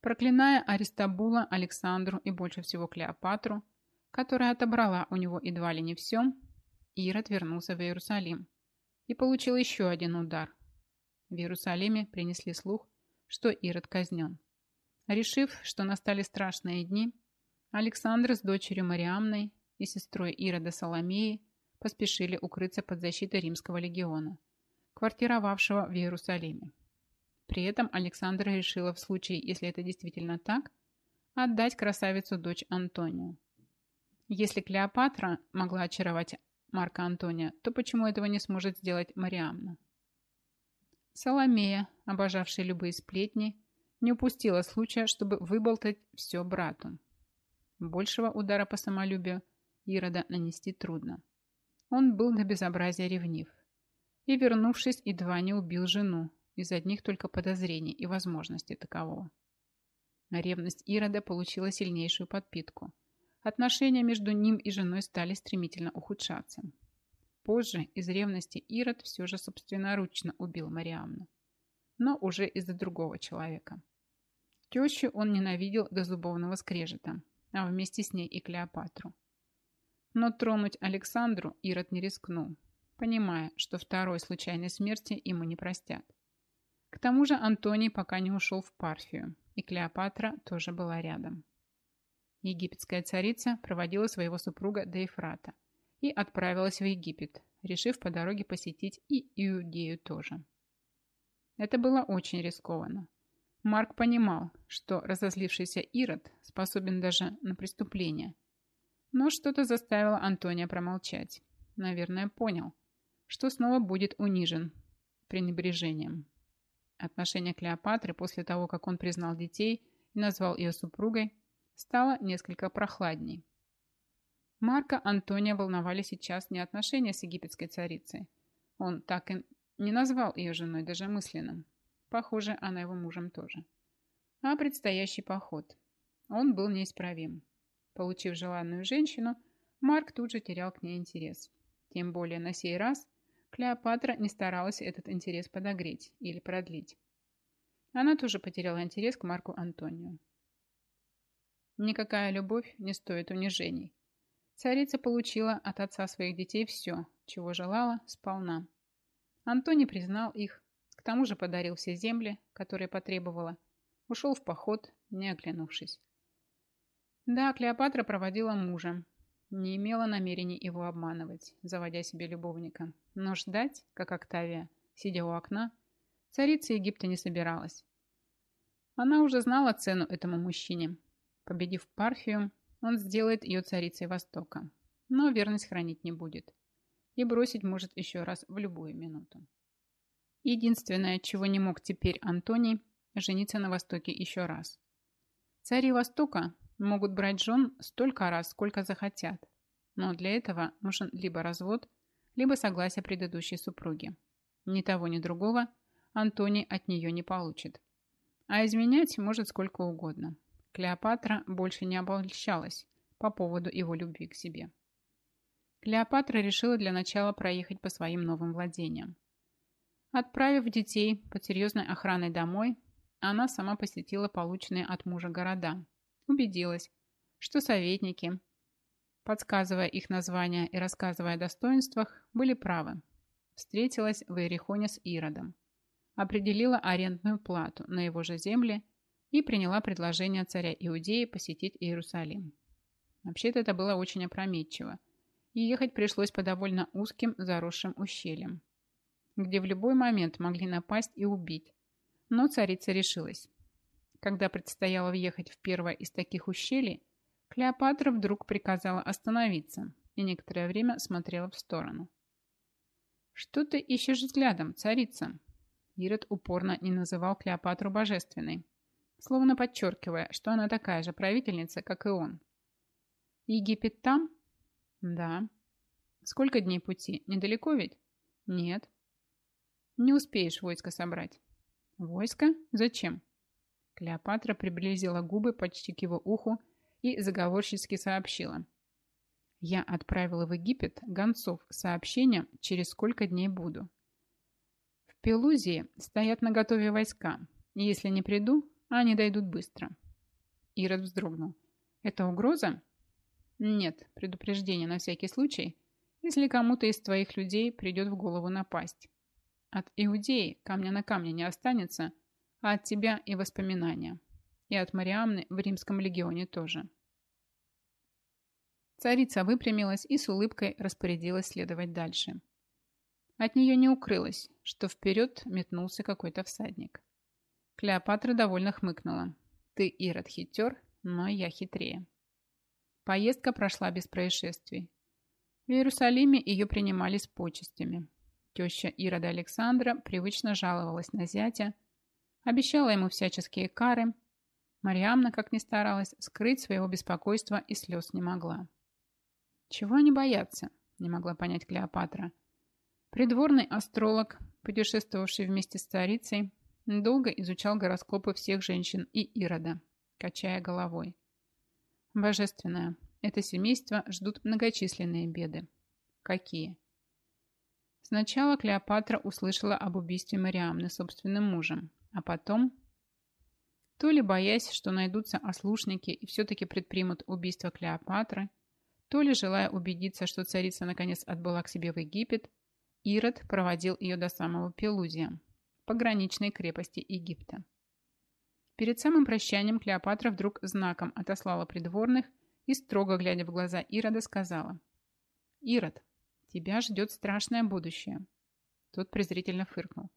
Проклиная Аристабула, Александру и больше всего Клеопатру, которая отобрала у него едва ли не все, Ирод вернулся в Иерусалим и получил еще один удар. В Иерусалиме принесли слух, что Ирод казнен. Решив, что настали страшные дни, Александр с дочерью Мариамной и сестрой Ирода Соломеи поспешили укрыться под защитой римского легиона, квартировавшего в Иерусалиме. При этом Александра решила в случае, если это действительно так, отдать красавицу дочь Антонию. Если Клеопатра могла очаровать Марка Антония, то почему этого не сможет сделать Мариамна? Соломея, обожавшая любые сплетни, не упустила случая, чтобы выболтать все брату. Большего удара по самолюбию Ирода нанести трудно. Он был до безобразия ревнив. И, вернувшись, едва не убил жену из одних только подозрений и возможностей такового. Ревность Ирода получила сильнейшую подпитку. Отношения между ним и женой стали стремительно ухудшаться. Позже из ревности Ирод все же собственноручно убил Мариамну. Но уже из-за другого человека. Тещу он ненавидел до зубовного скрежета, а вместе с ней и Клеопатру. Но тронуть Александру Ирод не рискнул, понимая, что второй случайной смерти ему не простят. К тому же Антоний пока не ушел в Парфию, и Клеопатра тоже была рядом. Египетская царица проводила своего супруга до Ефрата и отправилась в Египет, решив по дороге посетить и Иудею тоже. Это было очень рискованно. Марк понимал, что разозлившийся Ирод способен даже на преступление. Но что-то заставило Антония промолчать. Наверное, понял, что снова будет унижен пренебрежением. Отношение Клеопатры после того, как он признал детей и назвал ее супругой, стало несколько прохладней. Марка Антония волновали сейчас не отношения с египетской царицей. Он так и не назвал ее женой даже мысленным. Похоже, она его мужем тоже. А предстоящий поход. Он был неисправим. Получив желанную женщину, Марк тут же терял к ней интерес. Тем более на сей раз Клеопатра не старалась этот интерес подогреть или продлить. Она тоже потеряла интерес к Марку Антонию. Никакая любовь не стоит унижений. Царица получила от отца своих детей все, чего желала, сполна. Антоний признал их, к тому же подарил все земли, которые потребовала, ушел в поход, не оглянувшись. Да, Клеопатра проводила мужа, не имела намерений его обманывать, заводя себе любовника, но ждать, как Октавия, сидя у окна, царица Египта не собиралась. Она уже знала цену этому мужчине. Победив Парфию, он сделает ее царицей Востока, но верность хранить не будет и бросить может еще раз в любую минуту. Единственное, чего не мог теперь Антоний, жениться на Востоке еще раз. Цари Востока могут брать жен столько раз, сколько захотят, но для этого нужен либо развод, либо согласие предыдущей супруги. Ни того, ни другого Антоний от нее не получит. А изменять может сколько угодно. Клеопатра больше не обольщалась по поводу его любви к себе. Клеопатра решила для начала проехать по своим новым владениям. Отправив детей под серьезной охраной домой, она сама посетила полученные от мужа города. Убедилась, что советники, подсказывая их названия и рассказывая о достоинствах, были правы. Встретилась в Иерихоне с Иродом. Определила арендную плату на его же земле и приняла предложение царя Иудеи посетить Иерусалим. Вообще-то это было очень опрометчиво, и ехать пришлось по довольно узким заросшим ущельям, где в любой момент могли напасть и убить. Но царица решилась. Когда предстояло въехать в первое из таких ущелий, Клеопатра вдруг приказала остановиться и некоторое время смотрела в сторону. «Что ты ищешь взглядом, царица?» Ирод упорно не называл Клеопатру божественной, словно подчеркивая, что она такая же правительница, как и он. Египет там? Да. Сколько дней пути? Недалеко ведь? Нет. Не успеешь войско собрать. Войско? Зачем? Клеопатра приблизила губы почти к его уху и заговорчески сообщила. Я отправила в Египет гонцов сообщением, через сколько дней буду. В Пелузии стоят наготове войска, и если не приду, они дойдут быстро. Ирод вздрогнул. Это угроза? Нет, предупреждение на всякий случай, если кому-то из твоих людей придет в голову напасть. От Иудеи камня на камне не останется, а от тебя и воспоминания. И от Мариамны в римском легионе тоже. Царица выпрямилась и с улыбкой распорядилась следовать дальше. От нее не укрылось, что вперед метнулся какой-то всадник. Клеопатра довольно хмыкнула. Ты, Ирод, хитер, но я хитрее. Поездка прошла без происшествий. В Иерусалиме ее принимали с почестями. Теща Ирода Александра привычно жаловалась на зятя, обещала ему всяческие кары. Мариамна, как ни старалась, скрыть своего беспокойства и слез не могла. Чего они боятся? Не могла понять Клеопатра. Придворный астролог, путешествовавший вместе с царицей, долго изучал гороскопы всех женщин и Ирода, качая головой. Божественное, это семейство ждут многочисленные беды. Какие? Сначала Клеопатра услышала об убийстве Мариамны собственным мужем, а потом, то ли боясь, что найдутся ослушники и все-таки предпримут убийство Клеопатры, то ли желая убедиться, что царица наконец отбыла к себе в Египет, Ирод проводил ее до самого Пелузия, пограничной крепости Египта. Перед самым прощанием Клеопатра вдруг знаком отослала придворных и, строго глядя в глаза Ирода, сказала «Ирод, тебя ждет страшное будущее». Тот презрительно фыркнул.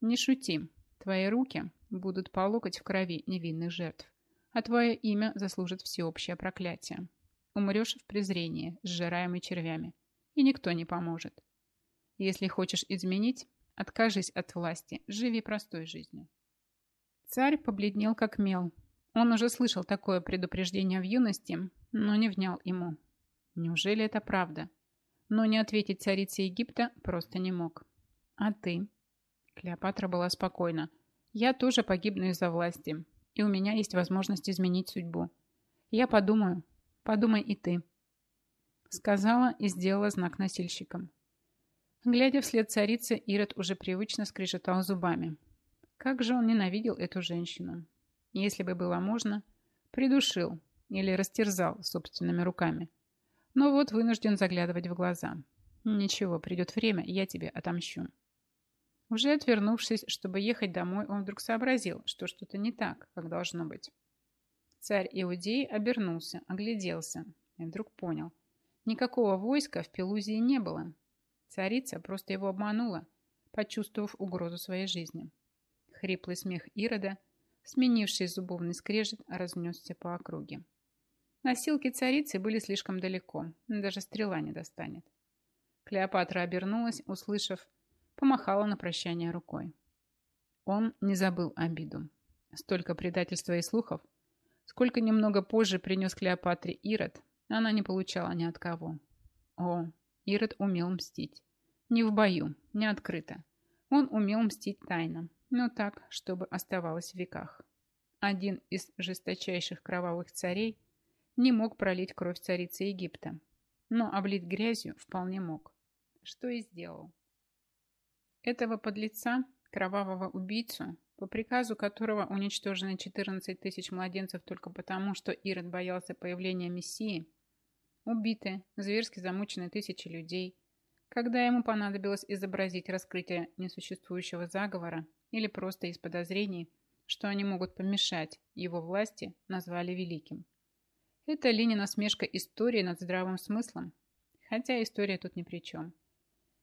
«Не шути, твои руки будут по локоть в крови невинных жертв, а твое имя заслужит всеобщее проклятие. Умрешь в презрении, сжираемый червями, и никто не поможет. Если хочешь изменить, откажись от власти, живи простой жизнью». Царь побледнел как мел, он уже слышал такое предупреждение в юности, но не внял ему. Неужели это правда? Но не ответить царице Египта просто не мог. А ты? Клеопатра была спокойна. Я тоже погибну из-за власти, и у меня есть возможность изменить судьбу. Я подумаю. Подумай и ты. Сказала и сделала знак носильщикам. Глядя вслед царицы, Ирод уже привычно скрежетал зубами. Как же он ненавидел эту женщину если бы было можно, придушил или растерзал собственными руками. Но вот вынужден заглядывать в глаза. Ничего, придет время, я тебе отомщу. Уже отвернувшись, чтобы ехать домой, он вдруг сообразил, что что-то не так, как должно быть. Царь Иудеи обернулся, огляделся и вдруг понял. Никакого войска в Пелузии не было. Царица просто его обманула, почувствовав угрозу своей жизни. Хриплый смех Ирода – сменивший зубовный скрежет, разнесся по округе. Носилки царицы были слишком далеко, даже стрела не достанет. Клеопатра обернулась, услышав, помахала на прощание рукой. Он не забыл обиду. Столько предательства и слухов, сколько немного позже принес Клеопатре Ирод, она не получала ни от кого. О, Ирод умел мстить. Не в бою, не открыто. Он умел мстить тайно, но так, чтобы оставалось в веках. Один из жесточайших кровавых царей не мог пролить кровь царицы Египта, но облить грязью вполне мог, что и сделал. Этого подлеца, кровавого убийцу, по приказу которого уничтожены 14 тысяч младенцев только потому, что Ирод боялся появления Мессии, убиты, зверски замучены тысячи людей, когда ему понадобилось изобразить раскрытие несуществующего заговора или просто из подозрений, что они могут помешать его власти, назвали великим. Это ли не насмешка истории над здравым смыслом? Хотя история тут ни при чем.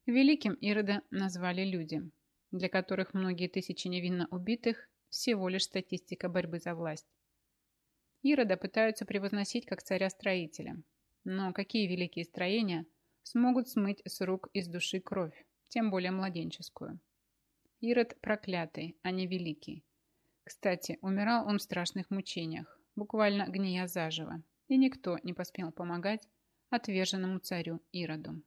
Великим Ирода назвали люди, для которых многие тысячи невинно убитых всего лишь статистика борьбы за власть. Ирода пытаются превозносить как царя-строителя. Но какие великие строения смогут смыть с рук и с души кровь, тем более младенческую? Ирод проклятый, а не великий. Кстати, умирал он в страшных мучениях, буквально гния заживо, и никто не поспел помогать отверженному царю Ироду.